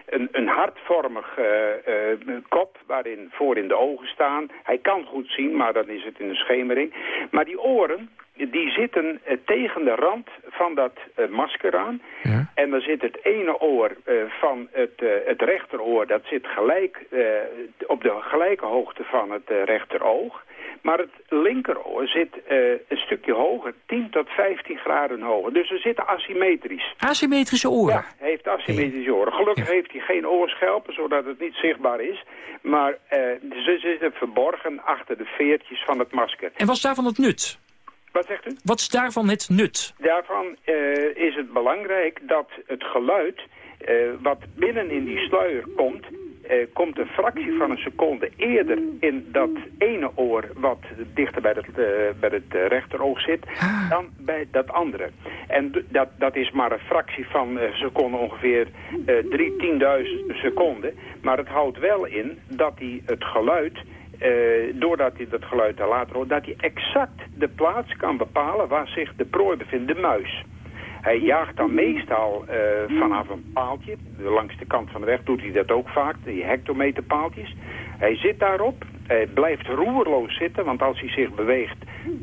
een, een hartvormig kop waarin voor in de ogen staan. Hij kan goed zien, maar dan is het in de schemering. Maar die oren, die zitten eh, tegen de rand van dat eh, masker aan. En dan zit het ene oor eh, van het, het rechteroor, dat zit gelijk op de gelijke hoogte van het rechteroog. Maar het linkeroor zit een stukje hoger, 10 tot 15 graden hoger. Dus we zitten asymmetrisch. Asymmetrische oren? Ja, hij heeft asymmetrische oren. Gelukkig heeft hij geen oorschelpen, zodat het niet zichtbaar is. Maar ze zitten verborgen achter de veertjes van het masker. En wat is daarvan het nut? Wat zegt u? Wat is daarvan het nut? Daarvan eh, is het belangrijk dat het geluid eh, wat binnen in die sluier komt... eh, komt een fractie van een seconde eerder in dat ene oor... wat dichter bij het, bij het rechteroog zit, dan bij dat andere. En dat, dat is maar een fractie van een seconde, ongeveer drie tienduizend seconden. Maar het houdt wel in dat hij het geluid... eh, doordat hij dat geluid daar later hoort, dat hij exact de plaats kan bepalen waar zich de prooi bevindt, de muis. Hij jaagt dan meestal eh, vanaf een paaltje. Langs de kant van de weg doet hij dat ook vaak, die hectometerpaaltjes. Hij zit daarop, hij blijft roerloos zitten, want als hij zich beweegt...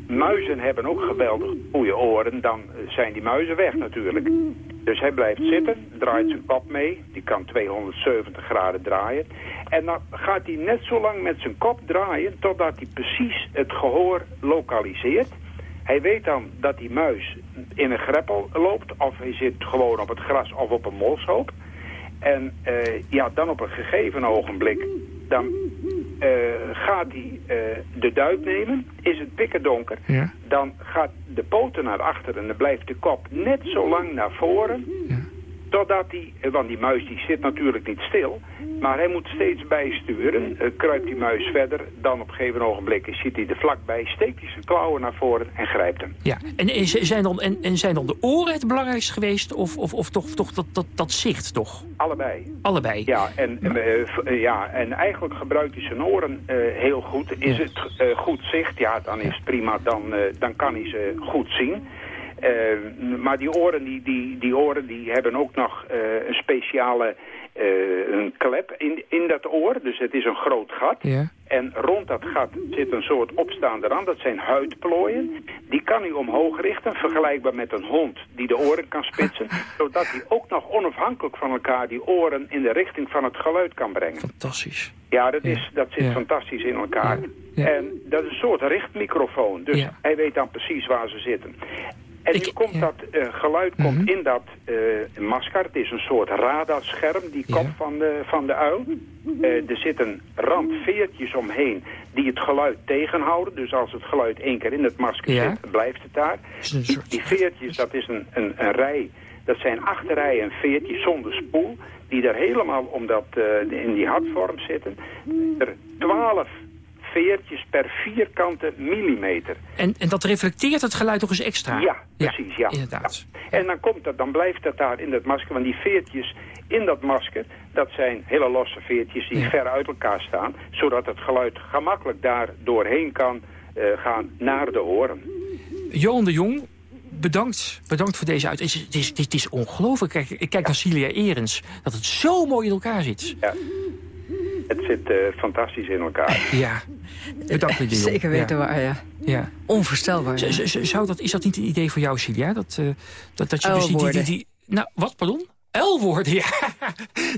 Muizen hebben ook geweldig goede oren, dan eh, zijn die muizen weg natuurlijk. Dus hij blijft zitten, draait zijn kop mee. Die kan 270 graden draaien. En dan gaat hij net zo lang met zijn kop draaien... totdat hij precies het gehoor lokaliseert. Hij weet dan dat die muis in een greppel loopt... of hij zit gewoon op het gras of op een molshoop. En eh, ja, dan op een gegeven ogenblik... dan eh, gaat hij eh, de duik nemen. Is het pikken donker... Ja. dan gaat de poten naar achteren en dan blijft de kop net zo lang naar voren... Totdat hij, eh, want die muis die zit natuurlijk niet stil, maar hij moet steeds bijsturen. Eh, kruipt die muis verder, dan op een gegeven ogenblik zit hij er vlakbij, steekt hij zijn klauwen naar voren en grijpt hem. Ja, en, en zijn dan, en, en zijn dan de oren het belangrijkste geweest? Of, of, of toch, toch dat, dat, dat zicht, toch? Allebei. Allebei? Ja, en, eh, eh, ja, en eigenlijk gebruikt hij zijn oren heel goed. Is het goed zicht, ja, dan is het prima, dan, dan kan hij ze goed zien. Eh, maar die oren, die, die, die oren die hebben ook nog eh, een speciale eh, een klep in, in dat oor. Dus het is een groot gat. Ja. En rond dat gat zit een soort opstaande rand. Dat zijn huidplooien. Die kan hij omhoog richten, vergelijkbaar met een hond die de oren kan spitsen. zodat hij ook nog onafhankelijk van elkaar die oren in de richting van het geluid kan brengen. Fantastisch. Ja, dat, is, dat zit Ja. fantastisch in elkaar. En dat is een soort richtmicrofoon. Dus Ja. hij weet dan precies waar ze zitten. En nu komt dat eh, geluid komt Mhm. in dat eh, masker. Het is een soort radarscherm, die kop van, de, van de uil. Eh, er zitten randveertjes omheen die het geluid tegenhouden. Dus als het geluid één keer in het masker Ja. zit, blijft het daar. Die veertjes, dat is een, een, een rij. Dat zijn acht rijen veertjes zonder spoel. Die er helemaal om dat, eh, in die hartvorm zitten. Er twaalf veertjes per vierkante millimeter. En, en dat reflecteert het geluid nog eens extra? Ja, precies, ja. Inderdaad. Ja. En dan, komt dat, dan blijft dat daar in dat masker, want die veertjes in dat masker, dat zijn hele losse veertjes die Ja. ver uit elkaar staan, zodat het geluid gemakkelijk daar doorheen kan eh, gaan naar de oren. Johan de Jong, bedankt, bedankt voor deze uit. Het is, het is, het is ongelooflijk. Kijk, ik kijk naar Cilia Erens, dat het zo mooi in elkaar zit. Ja. Het zit eh, fantastisch in elkaar. Ja, bedankt Jong. Zeker weten ja. waar, ja. Ja. Onvoorstelbaar. Z- Zou dat, is dat niet een idee voor jou, Cilia? Dat, eh, dat, dat je dus die, die, die- Nou, wat, pardon? L-woorden, ja.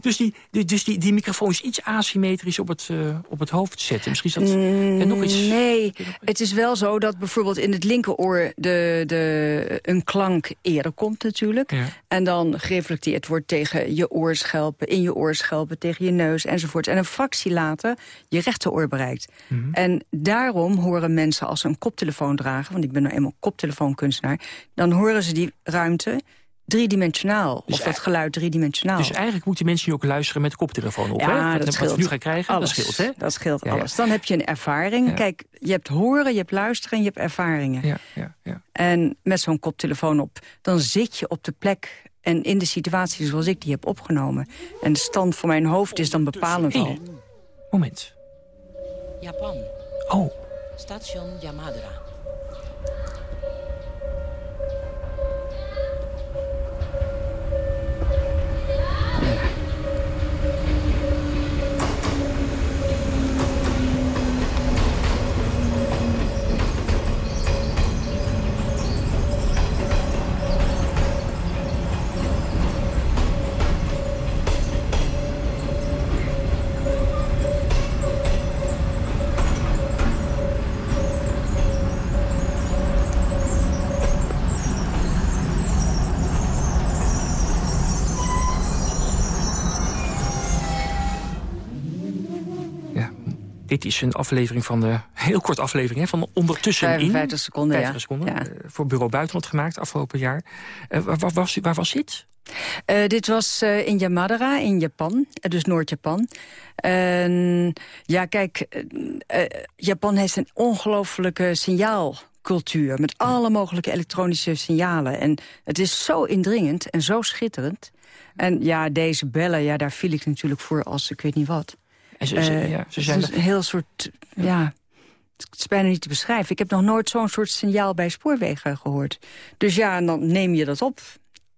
dus die, die, dus die, die microfoon is iets asymmetrisch op het, eh, op het hoofd zetten. Misschien is dat en nog iets... Mm, Nee, het is wel zo dat bijvoorbeeld in het linkeroor de, de, een klank eerder komt natuurlijk. Ja. En dan gereflecteerd wordt tegen je oorschelpen, in je oorschelpen, tegen je neus enzovoort. En een fractie later je rechteroor bereikt. Mhm. En daarom horen mensen als ze een koptelefoon dragen, want ik ben nou eenmaal koptelefoonkunstenaar, dan horen ze die ruimte driedimensionaal. of dat geluid driedimensionaal. Dus eigenlijk moeten mensen nu ook luisteren met de koptelefoon op. hè? Ja, Wat- dat wat scheelt. we nu gaan krijgen, alles. dat scheelt, hè? Dat scheelt Ja, ja. alles. Dan heb je een ervaring. Ja. Kijk, je hebt horen, je hebt luisteren en je hebt ervaringen. Ja, ja, ja. En met zo'n koptelefoon op, dan zit je op de plek en in de situatie zoals ik die heb opgenomen. En de stand van mijn hoofd is dan bepalend al. Moment. Japan. Oh. Station Yamadera. Dit is een aflevering van de heel kort aflevering hè, van ondertussen 55 seconden, 50 ja. seconden. Ja. eh, voor Bureau Buitenland gemaakt afgelopen jaar. Eh, waar, was, waar was dit? Eh, dit was in Yamadera, in Japan, dus Noord-Japan. En ja, kijk, Japan heeft een ongelofelijke signaalcultuur... met alle mogelijke elektronische signalen. En het is zo indringend en zo schitterend. En ja, deze bellen, ja, daar viel ik natuurlijk voor als ik weet niet wat. En ze, Eh, ja, ze het zijn is een heel soort, ja... Het is bijna niet te beschrijven. Ik heb nog nooit zo'n soort signaal bij spoorwegen gehoord. Dus ja, en dan neem je dat op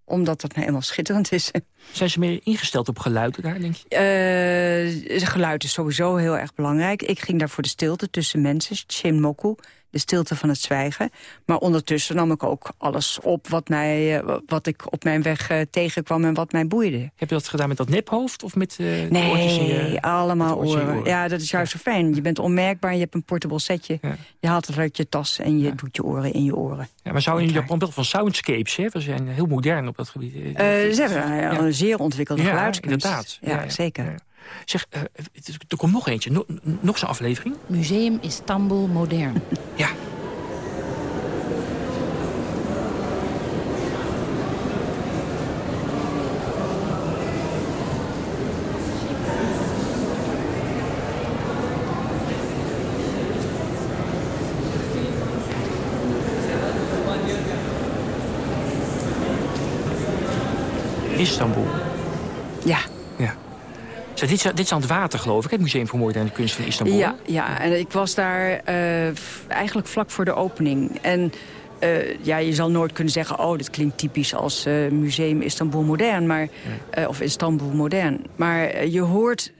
omdat dat nou eenmaal schitterend is. Zijn ze meer ingesteld op geluiden daar, denk je? Eh, geluid is sowieso heel erg belangrijk. Ik ging daar voor de stilte tussen mensen, Shinmoku, de stilte van het zwijgen. Maar ondertussen nam ik ook alles op wat, mij, eh, wat ik op mijn weg eh, tegenkwam en wat mij boeide. Heb je dat gedaan met dat nephoofd of met de oortjes in je- Nee, allemaal oortjes in je oren. Ja, dat is juist zo fijn. Je bent onmerkbaar, je hebt een portable setje. Je haalt het uit je tas en je doet je oren in je oren. Ja, maar zou in Japan wel van soundscapes, hè? We zijn heel modern op dat gebied. Ze hebben een zeer ontwikkelde Ja, geluidskunst. inderdaad. Ja. zeker. Zeg, het- er komt nog eentje, nog, nog zo'n aflevering. Museum Istanbul Modern. Ja. Istanbul. Ja. ja. Zeg, dit, is, dit is aan het water, geloof ik, het Museum voor Moderne Kunst van Istanbul. Ja, ja, en ik was daar eh, eigenlijk vlak voor de opening. En eh, ja, je zal nooit kunnen zeggen... oh, dat klinkt typisch als eh, Museum Istanbul Modern. Maar, eh, of Istanbul Modern. Maar eh, je hoort...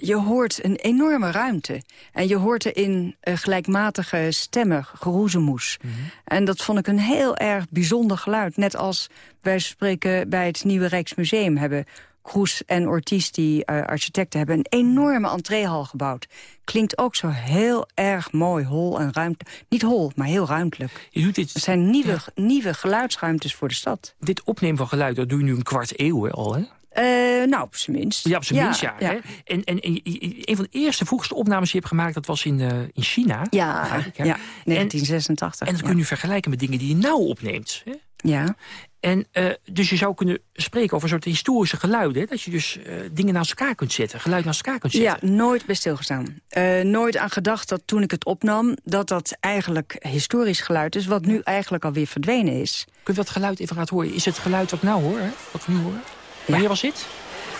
Je hoort een enorme ruimte. En je hoort erin eh, gelijkmatige stemmen, geroezemoes. En dat vond ik een heel erg bijzonder geluid. Net als wij spreken bij het Nieuwe Rijksmuseum hebben... Kroes en Ortiz, die eh, architecten, hebben een enorme entreehal gebouwd. Klinkt ook zo heel erg mooi, hol en ruimte. Niet hol, maar heel ruimtelijk. Je doet dit, Er zijn nieuwe, nieuwe geluidsruimtes voor de stad. dit opnemen van geluid, dat doe je nu een kwart eeuw hè, al, hè? Eh, nou, op zijn minst. Ja, op zijn minst, ja. Hè? En, en, een van de eerste vroegste opnames die je hebt gemaakt... dat was in, eh, in China. Ja, ja, 1986. En, en dat kun je nu vergelijken met dingen die je nou opneemt. Hè? Ja. En eh, dus je zou kunnen spreken over een soort historische geluiden. hè? Dat je dus eh, dingen naast elkaar kunt zetten, geluid naast elkaar kunt zetten. Ja, nooit bij stilgestaan. Eh, nooit aan gedacht dat toen ik het opnam... dat dat eigenlijk historisch geluid is... wat nu eigenlijk alweer verdwenen is. Kun je dat geluid even laten horen? Is het geluid wat nou horen? hè? Wat we nu horen? Wanneer was dit?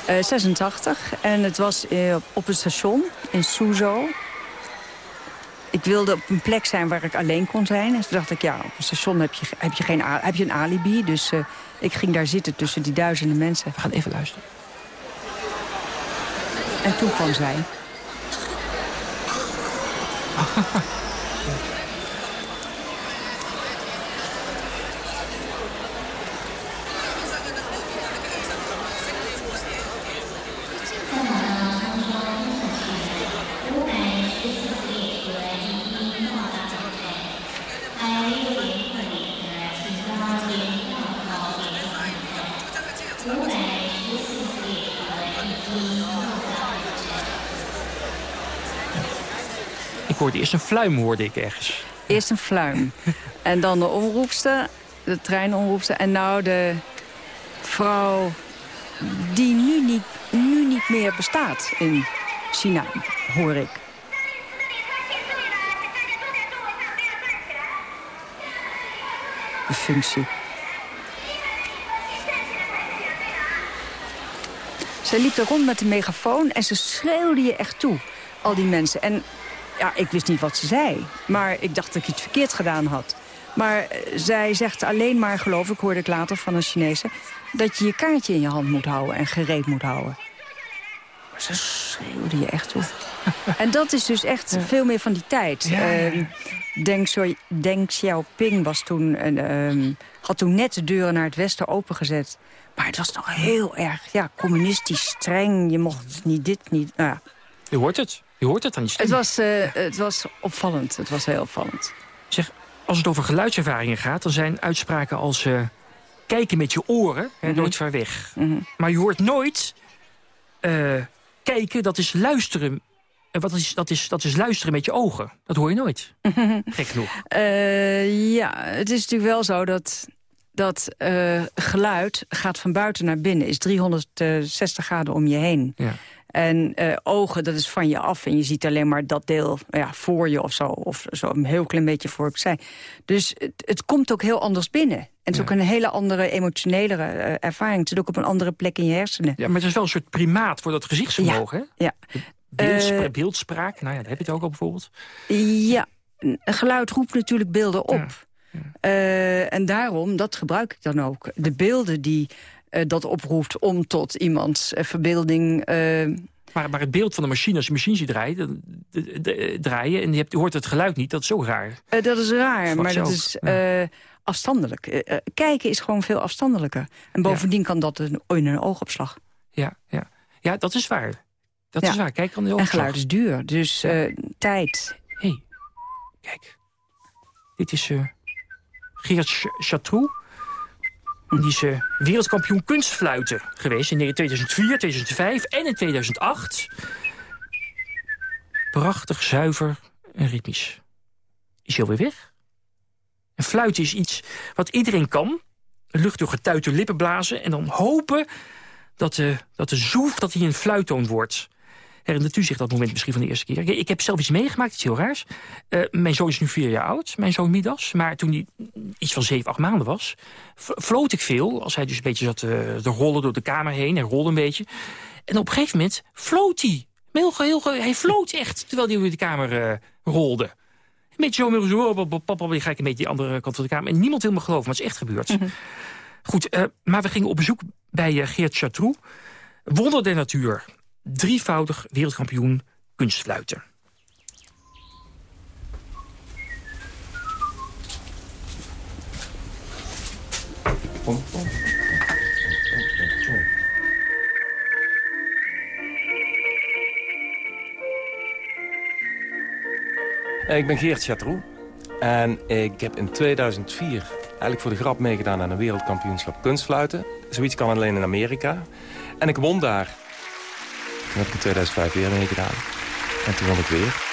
Eh, 86. En het was op- op een station in Suzhou. Ik wilde op een plek zijn waar ik alleen kon zijn. En toen dacht ik, ja, op een station heb je, heb je, geen, heb je een alibi. Dus eh, ik ging daar zitten tussen die duizenden mensen. We gaan even luisteren. En toen kwam zij. eerst een fluim, hoorde ik ergens. Eerst een fluim. en dan de omroepster, de treinomroepster. En nou de vrouw die nu niet, nu niet meer bestaat in China, hoor ik. De functie. Zij liep er rond met de megafoon en ze schreeuwde je echt toe. Al die mensen. En ja, ik wist niet wat ze zei. Maar ik dacht dat ik iets verkeerd gedaan had. Maar eh, zij zegt alleen maar, geloof ik, hoorde ik later van een Chinese... dat je je kaartje in je hand moet houden en gereed moet houden. Maar ze schreeuwde je echt toe. en dat is dus echt veel meer van die tijd. Ja, ja. Ehm, Deng, Deng Xiaoping was toen, een, ehm, had toen net de deuren naar het westen opengezet. Maar het was nog heel erg ja, communistisch streng. Je mocht niet dit, niet... Nou, ja. Je hoort het. Je hoort het aan die stem. het, was, eh, het was opvallend. Het was heel opvallend. Zeg, als het over geluidservaringen gaat... dan zijn uitspraken als... eh, kijken met je oren, hè, Mhm. nooit ver weg. Maar je hoort nooit... eh, kijken, dat is luisteren En wat is, dat, is, dat is luisteren met je ogen. Dat hoor je nooit. Gek genoeg. Ja, het is natuurlijk wel zo dat dat uh, geluid gaat van buiten naar binnen. Is 360 graden om je heen. Ja. En uh, ogen, dat is van je af. En je ziet alleen maar dat deel ja, voor je of zo. Of zo een heel klein beetje voor opzij. Dus het, het komt ook heel anders binnen. En het is ook een hele andere, emotionelere uh, ervaring. Het zit ook op een andere plek in je hersenen. Ja, maar het is wel een soort primaat voor dat gezichtsvermogen, ja. hè? Ja. Beeldspraak, beeldspraak, nou ja, daar heb je het ook al bijvoorbeeld. Ja, geluid roept natuurlijk beelden op. Uh, en daarom, dat gebruik ik dan ook. De beelden die dat oproept om tot iemands uh, verbeelding... Maar, maar het beeld van de machine, als je machine ziet draaien, draaien en je, hebt, je hoort het geluid niet, dat is zo raar. dat is raar, maar dat is ja. afstandelijk. kijken is gewoon veel afstandelijker. En bovendien ja. kan dat in een oogopslag. Ja, ja. ja dat is waar. Dat is waar. Kijk, kan de oogopslag. En geluid is duur, dus tijd. Hé, hey. kijk. Dit is... Geert Chatroux. Die is uh, wereldkampioen kunstfluiten geweest in 2004, 2005 en in 2008. Prachtig, zuiver en ritmisch. Is hij alweer weg? En fluiten is iets wat iedereen kan. Lucht door getuite lippen blazen en dan hopen dat de, dat de zoef dat hij een fluittoon wordt. Herinnert u zich dat moment misschien van de eerste keer? Ik heb zelf iets meegemaakt, iets heel raars. Uh, mijn zoon is nu vier jaar oud, mijn zoon Midas. Maar toen hij iets van zeven, acht maanden was... floot ik veel, als hij dus een beetje zat uh, te rollen door de kamer heen. Hij rolde een beetje. En op een gegeven moment floot hij. Heel, heel, hij floot echt, terwijl hij over de kamer uh, rolde. Een beetje zo, zo oh, papa, ga ik een beetje die andere kant van de kamer. En niemand wil me geloven, maar het is echt gebeurd. Mm -hmm. Goed, uh, maar we gingen op bezoek bij uh, Geert Chatroux. Wonder der natuur drievoudig wereldkampioen kunstfluiten. Eh, ik ben Geert Chatroux en ik heb in 2004 eigenlijk voor de grap meegedaan aan een wereldkampioenschap kunstfluiten. Zoiets kan alleen in Amerika. En ik won daar toen heb ik in 2005 weer meegedaan. En toen won ik weer.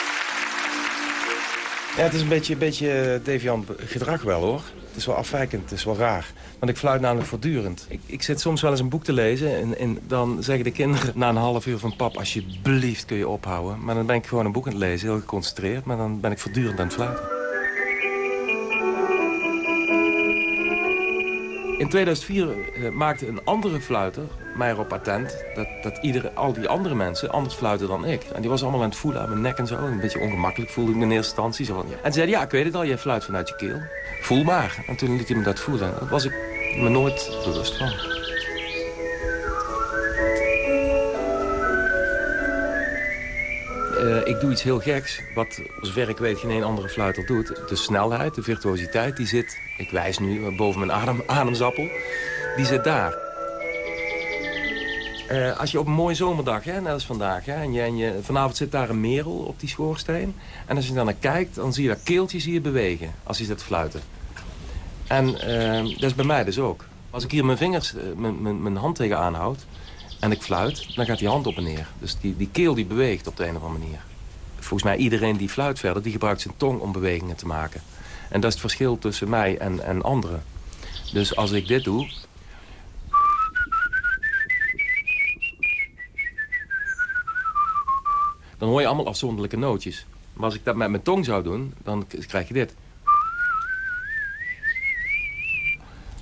Ja, het is een beetje, een beetje deviant gedrag wel, hoor. Het is wel afwijkend, het is wel raar. Want ik fluit namelijk voortdurend. Ik, ik zit soms wel eens een boek te lezen... En, en dan zeggen de kinderen na een half uur van... pap, alsjeblieft kun je ophouden. Maar dan ben ik gewoon een boek aan het lezen, heel geconcentreerd. Maar dan ben ik voortdurend aan het fluiten. In 2004 uh, maakte een andere fluiter mij erop patent... dat, dat iedere, al die andere mensen anders fluiten dan ik. En die was allemaal aan het voelen aan mijn nek en zo. Een beetje ongemakkelijk voelde ik me in eerste instantie. Zo van. En ze zeiden, ja, ik weet het al, jij fluit vanuit je keel. Voel maar. En toen liet hij me dat voelen. Daar was ik me nooit bewust van. Uh, ik doe iets heel geks, wat zover ik weet geen een andere fluiter doet. De snelheid, de virtuositeit, die zit, ik wijs nu boven mijn adem, ademsappel, die zit daar. Uh, als je op een mooie zomerdag, hè, net als vandaag, hè, en, je, en je, vanavond zit daar een merel op die schoorsteen. En als je dan naar kijkt, dan zie je dat keeltje zie je bewegen als hij zit fluiten. En uh, dat is bij mij dus ook. Als ik hier mijn vingers, mijn hand tegen aanhoud en ik fluit, dan gaat die hand op en neer. Dus die, die keel die beweegt op de een of andere manier. Volgens mij iedereen die fluit verder, die gebruikt zijn tong om bewegingen te maken. En dat is het verschil tussen mij en, en anderen. Dus als ik dit doe, dan hoor je allemaal afzonderlijke nootjes. Maar als ik dat met mijn tong zou doen, dan krijg je dit.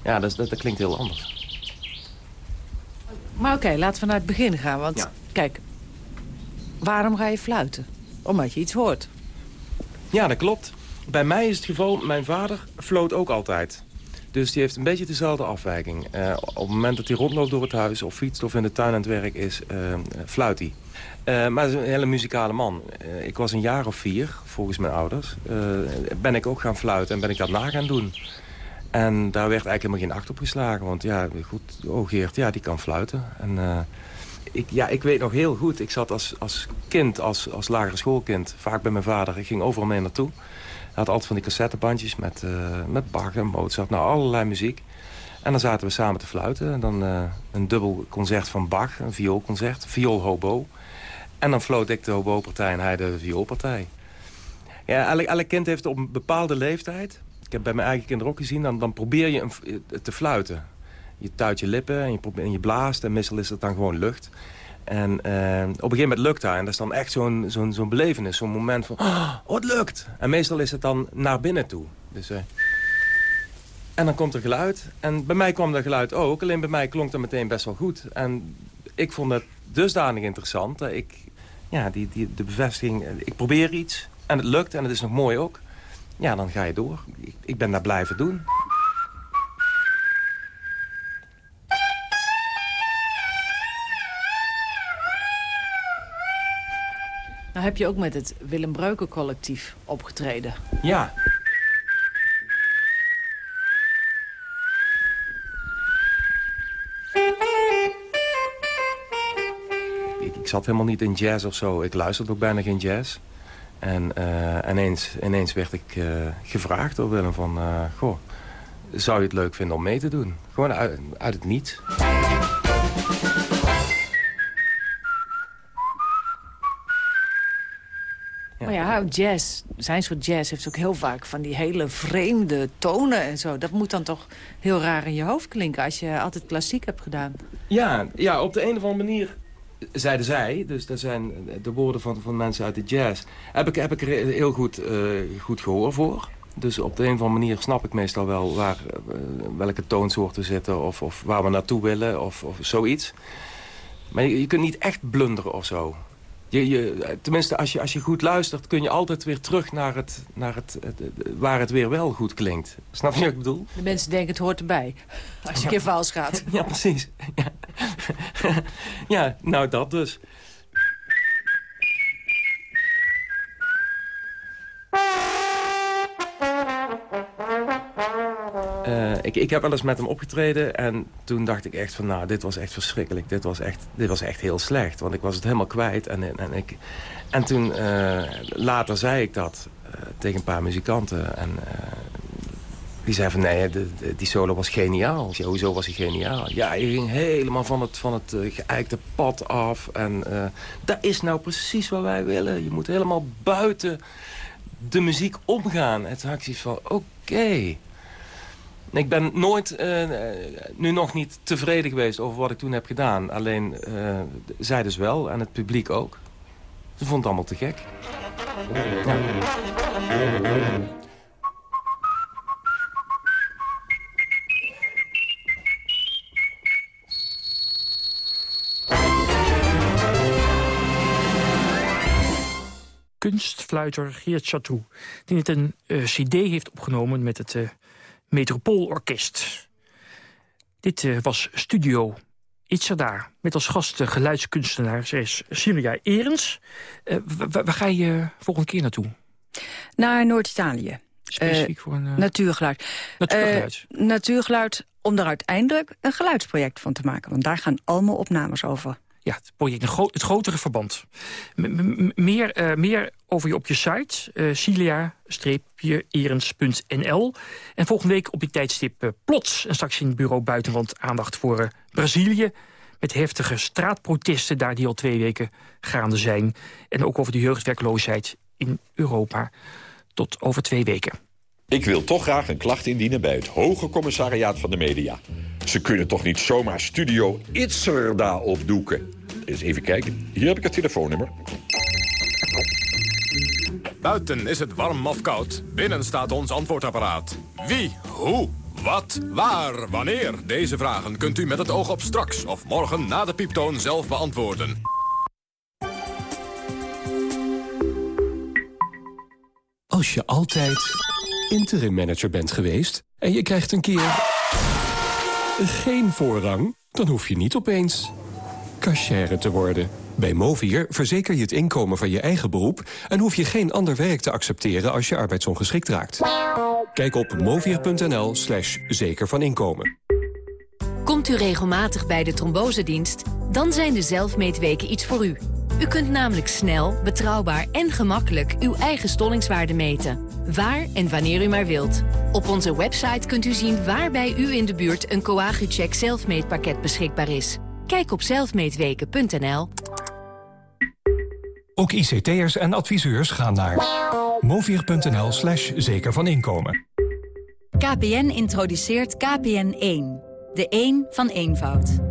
Ja, dat, dat, dat klinkt heel anders. Maar oké, okay, laten we naar het begin gaan. Want ja. kijk, waarom ga je fluiten? Omdat je iets hoort. Ja, dat klopt. Bij mij is het geval, mijn vader floot ook altijd. Dus die heeft een beetje dezelfde afwijking. Uh, op het moment dat hij rondloopt door het huis of fietst of in de tuin aan het werk is, uh, fluit hij. Uh, maar hij is een hele muzikale man. Uh, ik was een jaar of vier, volgens mijn ouders. Uh, ben ik ook gaan fluiten en ben ik dat na gaan doen. En daar werd eigenlijk helemaal geen acht op geslagen. Want ja, goed, oh Geert, ja, die kan fluiten. En ik, ja, ik weet nog heel goed, ik zat als, als kind, als, als lagere schoolkind... vaak bij mijn vader, ik ging overal mee naartoe. Hij had altijd van die cassettebandjes met, met Bach en Mozart, nou allerlei muziek. En dan zaten we samen te fluiten. En dan een dubbel concert van Bach, een vioolconcert, viool hobo. En dan floot ik de hobo-partij en hij de vioolpartij. Ja, elk, elk kind heeft op een bepaalde leeftijd... Ik heb bij mijn eigen kinderen ook gezien... dan, dan probeer je een, te fluiten. Je tuit je lippen en je, je blaast. En meestal is het dan gewoon lucht. En uh, op een gegeven moment lukt dat. En dat is dan echt zo'n zo'n zo'n belevenis. Zo'n moment van, oh, het lukt. En meestal is het dan naar binnen toe. Dus, uh, en dan komt er geluid. En bij mij kwam dat geluid ook. Alleen bij mij klonk dat meteen best wel goed. En ik vond het dusdanig interessant. Ik, ja, die, die, de bevestiging, ik probeer iets. En het lukt. En het is nog mooi ook. Ja, dan ga je door. Ik, ik ben daar blijven doen. Nou heb je ook met het Willem Breuken collectief opgetreden. Ja. Zat helemaal niet in jazz of zo. Ik luisterde ook bijna geen jazz. En uh, ineens, ineens werd ik uh, gevraagd door Willem van... Uh, goh, zou je het leuk vinden om mee te doen? Gewoon uit, uit het niets. Maar ja, jazz, zijn soort jazz heeft ook heel vaak van die hele vreemde tonen en zo. Dat moet dan toch heel raar in je hoofd klinken als je altijd klassiek hebt gedaan. Ja, ja op de een of andere manier zeiden zij, dus dat zijn de woorden van, van mensen uit de jazz... heb ik, heb ik er heel goed, uh, goed gehoor voor. Dus op de een of andere manier snap ik meestal wel waar, uh, welke toonsoorten zitten... Of, of waar we naartoe willen of, of zoiets. Maar je, je kunt niet echt blunderen of zo. Je, je, tenminste, als je, als je goed luistert, kun je altijd weer terug naar, het, naar het, waar het weer wel goed klinkt. Snap je wat ik bedoel? De mensen denken het hoort erbij, als je een keer vals gaat. Ja, precies. Ja. ja, nou dat dus. Ik, ik heb wel eens met hem opgetreden en toen dacht ik echt van... nou, dit was echt verschrikkelijk, dit was echt, dit was echt heel slecht. Want ik was het helemaal kwijt. En, en, ik, en toen, uh, later zei ik dat uh, tegen een paar muzikanten. En die zeiden van, nee, de, die solo was geniaal. Ja, hoezo was hij geniaal? Ja, je ging helemaal van het, van het geëikte pad af. En dat is nou precies wat wij willen. Je moet helemaal buiten de muziek omgaan. En toen had ik van, oké... Ik ben nooit, uh, nu nog niet tevreden geweest over wat ik toen heb gedaan. Alleen, uh, zij dus wel en het publiek ook. Ze vond het allemaal te gek. Ja. Kunstfluiter Geert Chatou, die het een uh, cd heeft opgenomen met het Metropoolorkest. Dit uh, was Studio Itzada, met als gast de is Silvia Erens. Uh, waar ga je volgende keer naartoe? Naar Noord-Italië. Specifiek voor een... Natuurgeluid. Natuurgeluid. natuurgeluid, om daar uiteindelijk een geluidsproject van te maken. Want daar gaan allemaal opnames over. Ja, het project, het grotere verband. Meer, uh, meer over je op je site, uh, cilia-erens.nl. En volgende week op die tijdstip uh, plots. En straks in het bureau Buitenland aandacht voor Brazilië. Met heftige straatprotesten daar die al twee weken gaande zijn. En ook over de jeugdwerkloosheid in Europa. Tot over twee weken. Ik wil toch graag een klacht indienen bij het Hoge Commissariaat van de Media. Ze kunnen toch niet zomaar Studio Itzerda opdoeken? Eens even kijken. Hier heb ik het telefoonnummer. Buiten is het warm of koud. Binnen staat ons antwoordapparaat. Wie, hoe, wat, waar, wanneer? Deze vragen kunt u met het oog op straks of morgen na de pieptoon zelf beantwoorden. Als je altijd interim manager bent geweest en je krijgt een keer geen voorrang, dan hoef je niet opeens cashier te worden. Bij Movier verzeker je het inkomen van je eigen beroep... en hoef je geen ander werk te accepteren als je arbeidsongeschikt raakt. Kijk op movier.nl slash zeker van inkomen. Komt u regelmatig bij de trombosedienst? Dan zijn de zelfmeetweken iets voor u. U kunt namelijk snel, betrouwbaar en gemakkelijk uw eigen stollingswaarde meten. Waar en wanneer u maar wilt. Op onze website kunt u zien waar bij u in de buurt een Coagucheck zelfmeetpakket beschikbaar is. Kijk op zelfmeetweken.nl. Ook ICT'ers en adviseurs gaan naar movier.nl slash zeker van inkomen. KPN introduceert KPN1. De 1 van eenvoud.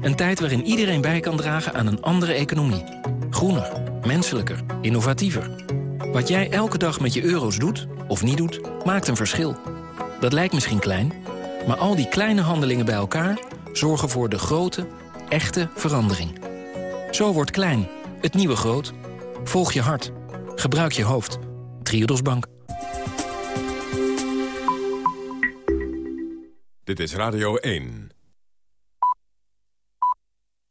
Een tijd waarin iedereen bij kan dragen aan een andere economie. Groener, menselijker, innovatiever. Wat jij elke dag met je euro's doet, of niet doet, maakt een verschil. Dat lijkt misschien klein, maar al die kleine handelingen bij elkaar... zorgen voor de grote, echte verandering. Zo wordt klein, het nieuwe groot. Volg je hart. Gebruik je hoofd. Triodos Bank. Dit is Radio 1.